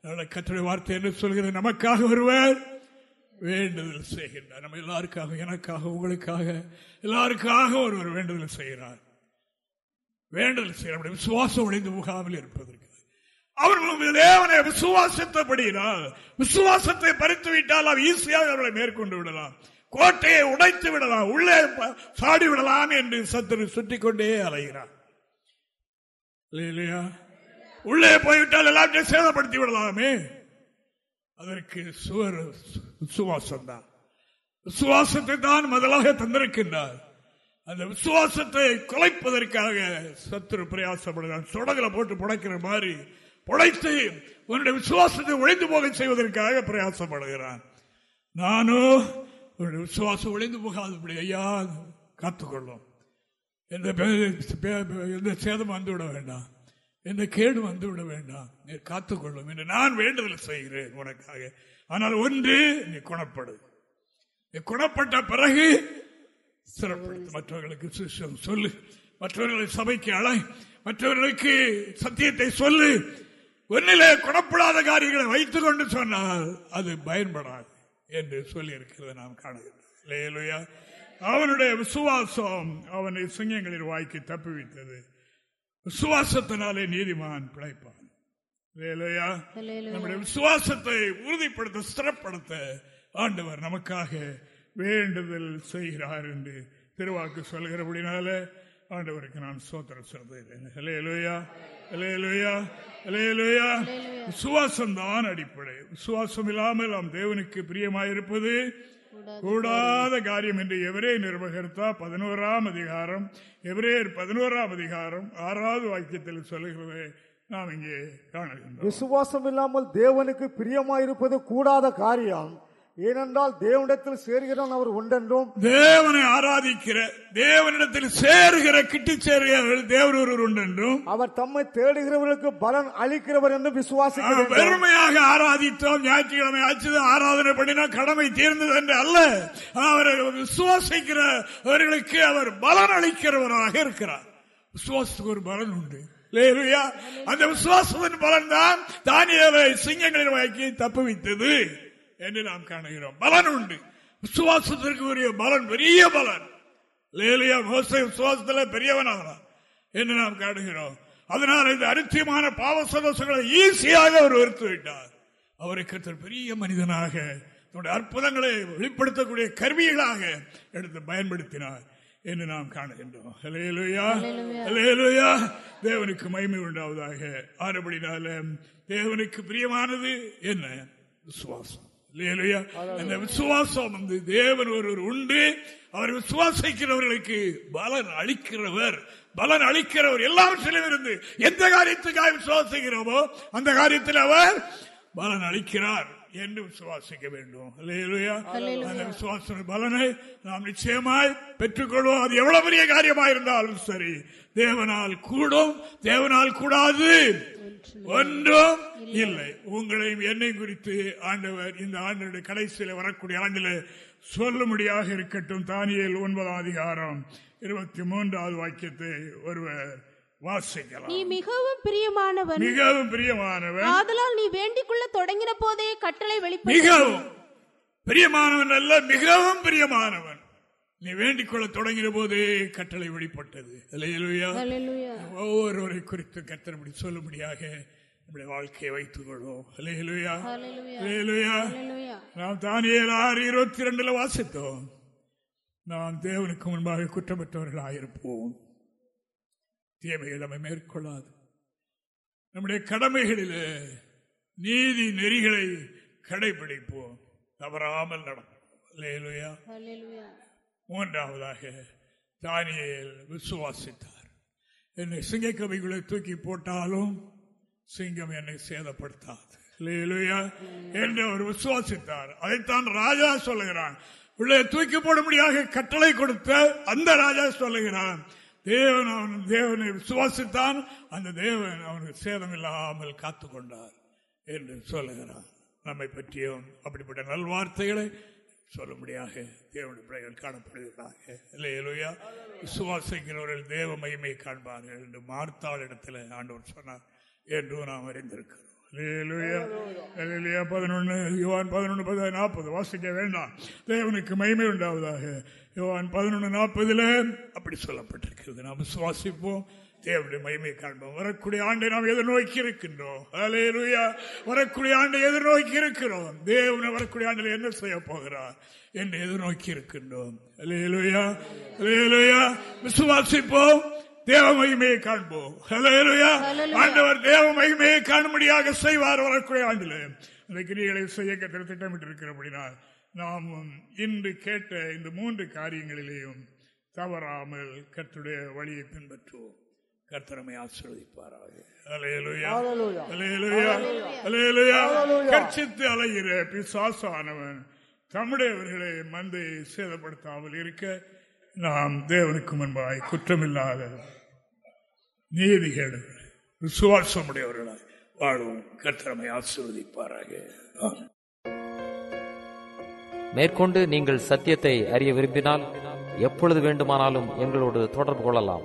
கற்றுடைய வார்த்தை என்று சொல்கிறது? நமக்காக ஒருவர் வேண்டுதல் செய்கின்றார். நம்ம எல்லாருக்காக எனக்காக உங்களுக்காக எல்லாருக்காக ஒருவர் வேண்டுதல் செய்கிறார். வேண்டுதல் செய்ய விசுவாசம் உடைந்து முகாமில் இருப்பதற்கு. அவர்களும் தேவனை விசுவாசத்தபடியினால் விசுவாசத்தை பறித்து விட்டால் அவர் ஈஸியாக அவர்களை மேற்கொண்டு விடலாம். கோட்டையை உடைத்து விடலாம். உள்ளே சாடி விடலாம் என்று சத்துரு சுற்றிக் கொண்டே அலைகிறார். இல்லையா உள்ளே போய்விட்டால் எல்லாத்தையும் சேதப்படுத்தி விடலாமே. அதற்கு சுவர் விசுவாசம் தான் விசுவாசத்தை தான் முதலாக தந்திருக்கின்றார். அந்த விசுவாசத்தை குலைப்பதற்காக சத்துரு பிரயாசப்படுகிறான். சொடகுல போட்டு புடைக்கிற மாதிரி புடைத்து உன்னுடைய விசுவாசத்தை ஒழிந்து போக செய்வதற்காக பிரயாசப்படுகிறான். நானும் உன்னுடைய விசுவாசம் ஒழிந்து போகாதபடி ஐயா காத்துக்கொள்ளும். எந்த எந்த சேதம் வந்து விட வேண்டாம். எந்த கேடு வந்து விட வேண்டாம். நீ காத்துக்கொள்ளும். என்று நான் வேண்டுதல் செய்கிறேன் உனக்காக. ஆனால் ஒன்று நீ குணப்படு. நீ குணப்பட்ட பிறகு சிறப்படுத்து. மற்றவர்களுக்கு சொல்லு. மற்றவர்களை சபைக்கு அழை மற்றவர்களுக்கு சத்தியத்தை சொல்லு. ஒன்னிலே குணப்படாத காரியங்களை வைத்துக் கொண்டு சொன்னால் அது பயன்படாது என்று சொல்லி இருக்கிறத நாம் காணுகிறோம் அவனுடைய விசுவாசம் அவனை சிங்கங்களின் வாய்க்கு தப்புவித்தது விசுவாசத்தினாலே நீதிமான் பிழைப்பான். நம்முடைய விசுவாசத்தை உறுதிப்படுத்த ஸ்திரப்படுத்த ஆண்டவர் நமக்காக வேண்டுதல் செய்கிறார் என்று திருவாக்கு சொல்கிறபடினால ஆண்டவருக்கு நான் சோத்திரம் சொல்கிறேன் விசுவாசம் தான் அடிப்படை. விசுவாசம் இல்லாமல் நாம் தேவனுக்கு பிரியமாயிருப்பது கூடாத. காரியம் என்று எவரே நிர்வகர்த்தா பதினோராம் அதிகாரம் எவரேர் பதினோராம் அதிகாரம் ஆறாவது வாக்கியத்தில் சொல்லுகிறது நாம் இங்கே காணுகின்றோம் விசுவாசம் இல்லாமல் தேவனுக்கு பிரியமாயிருப்பது கூடாத காரியம். ஏனென்றால் தேவனிடத்தில் சேர்கிறவன் அவர் உண்டென்றும் தேவனை ஆராதிக்கிற தேவனிடத்தில் சேருகிற கிட்டி சேருகிறவர்கள் தேவர் ஒருவர் உண்டென்றும் அவர் தம்மை தேடுகிறவர்களுக்கு பலன் அளிக்கிறவர் என்று விசுவாசிக்க அவன் வேண்டும். பெருமையாக ஆராதித்தோம் ஞாயிற்றுக்கிழமை ஆச்சு ஆராதனை பண்ணினா கடமை தீர்ந்தது என்று அல்ல அவரை விசுவாசிக்கிறவர்களுக்கு அவர் பலன் அளிக்கிறவராக இருக்கிறார் விசுவாசத்துக்கு ஒரு பலன் உண்டு? அந்த விசுவாசத்தின் பலன் தான் தானியலை சிங்கங்களின் வாக்கி தப்புவித்தது என்று நாம் காணுகிறோம். பலன் உண்டு. விசுவாசத்திற்கு உரிய பலன் பெரிய பலன். லேலியா மோசை விசுவாசத்தில் பெரியவனாகிறான் என்று நாம் காணுகிறோம். அதனால் இந்த அரித்தியமான பாவ சதோஷங்களை ஈஸியாக அவர் வெறுத்து விட்டார் அவரை கருத்தர் பெரிய மனிதனாக தன்னுடைய அற்புதங்களை வெளிப்படுத்தக்கூடிய கருவிகளாக எடுத்து பயன்படுத்தினார் என்று நாம் காணுகின்றோம். தேவனுக்கு மகிமை உண்டாவதாக. ஆறுபடினால தேவனுக்கு பிரியமானது என்ன? விசுவாசம். அந்த விசுவாசம் வந்து தேவன் ஒருவர் உண்டு. அவர் விசுவாசிக்கிறவர்களுக்கு பலன் அளிக்கிறவர். பலன் அளிக்கிறவர் எல்லாவற்றிலும் இருந்து எந்த காரியத்துக்காக விசுவாசிக்கிறோமோ அந்த காரியத்தில் அவர் பலன் அளிக்கிறார் என்று விசுவாசிக்க வேண்டும். அந்த விசுவாச பலனை நாம் நிச்சயமாய் பெற்றுக்கொள்வோம். அது எவ்வளவு பெரிய காரியமாக இருந்தாலும் சரி. தேவனால் கூடும் தேவனால் கூடாது. ஒன்றும் இல்லை. உங்களையும் என்னை குறித்து ஆண்டவர் இந்த ஆண்டுடைய கடைசியில் வரக்கூடிய ஆண்டில் சொல்லும்படியாக இருக்கட்டும். தானியல் ஒன்பதாம் அதிகாரம் இருபத்தி மூன்றாவது வாக்கியத்தை ஒருவர் வாசிக்கலாம். நீ மிகவும் பிரியமானவன். மிகவும் பிரியமானவன். ஆதலால் நீ வேண்டிக் கொள்ள தொடங்கின போதே கட்டளை வெளிப்படும் மிகவும் பிரியமானவன் அல்ல மிகவும் பிரியமானவன். நீ வேண்டிக் கொள்ள தொடங்கின போதே கட்டளை வெளிப்பட்டது ஒவ்வொருவரை குறித்து கத்தனபடி சொல்லும்படியாக நம்முடைய வாழ்க்கையை வைத்துக் கொள்வோம் நாம் தானியேல் ஆறு இருபத்தி ரெண்டுல வாசித்தோம். நாம் தேவனுக்கு முன்பாக குற்றமற்றவர்களாயிருப்போம். தீமைகள் நம்மை மேற்கொள்ளாது. நம்முடைய கடமைகளிலே நீதி நெறிகளை கடைபிடிப்போம். தவறாமல் நடப்போம். மூன்றாவதாக தானியில் விசுவாசித்தார். என்னை சிங்கக்கவிகளை தூக்கி போட்டாலும் சிங்கம் என்னை சேதப்படுத்தாது. அல்லேலூயா என்று அவர் விசுவாசித்தார். அதைத்தான் ராஜா சொல்லுகிறான். உள்ளே தூக்கி போடும்படியாக கட்டளை கொடுத்த அந்த ராஜா சொல்லுகிறான். தேவன் அவன் தேவனை விசுவாசித்தான். அந்த தேவன் அவனுக்கு சேதம் இல்லாமல் காத்துக்கொண்டார் என்று சொல்லுகிறான். நம்மை பற்றியும் அப்படிப்பட்ட நல்வார்த்தைகளை சொல்லும்படியாக தேவனுடைய பிள்ளைகள் காணப்படுகிறார்கள். இல்லையா விசுவாசிக்கிறவர்கள் தேவ மகிமையை காண்பார்கள் என்று மார்த்தாள் இடத்துல ஆண்டவர் சொன்னார் என்று நாம் அறிந்திருக்கிறோம். பதினொன்று யுவான் பதினொன்று நாற்பது. வாசிக்க வேண்டாம். தேவனுக்கு மகிமை உண்டாவதாக. யுவான் பதினொன்று நாற்பதுல அப்படி சொல்லப்பட்டிருக்கிறது. நாம் விசுவாசிப்போம். தேவனுடைய மகிமை காண்போம். வரக்கூடிய ஆண்டை நாம் எதிர்நோக்கி இருக்கின்றோம் வரக்கூடிய ஆண்டை எதிர்நோக்கி இருக்கிறோம் தேவனை வரக்கூடிய ஆண்டில் என்ன செய்ய போகிறார் என்று எதிர்நோக்கி இருக்கின்றோம் அலேலுயா அலேலுயா விசுவாசிப்போம். தேவ மகிமையை காண்போம். ஹalleluya. ஆண்டவர் தேவ மகிமையை காணும்படியாக செய்வார் வரக்கூடிய ஆண்டில். அந்த கிரிகளை செய்ய திட்டமிட்டு இருக்கிறபடினால் நாம் இன்று கேட்ட இந்த மூன்று காரியங்களிலேயும் தவறாமல் கர்த்தருடைய வழியை பின்பற்றுவோம். கர்த்தரமை ஆசீர்வதிப்பாராக ஹalleluya. Hallelujah. ஹalleluya. ஹalleluya. கர்ச்சித்து அலைகிற பிசாசானவன் தம்முடையவர்களை மந்தை சேதப்படுத்தாமல் இருக்க நாம் தேவனுக்கு முன்பாய் குற்றமில்லாத நீதிகள் விசுவாசமுடையவர்களாய் வாழும் கர்த்தரமை ஆசீர்வதிப்பாராக. மேற்கொண்டு நீங்கள் சத்தியத்தை அறிய விரும்பினால் எப்பொழுது வேண்டுமானாலும் எங்களோடு தொடர்பு கொள்ளலாம்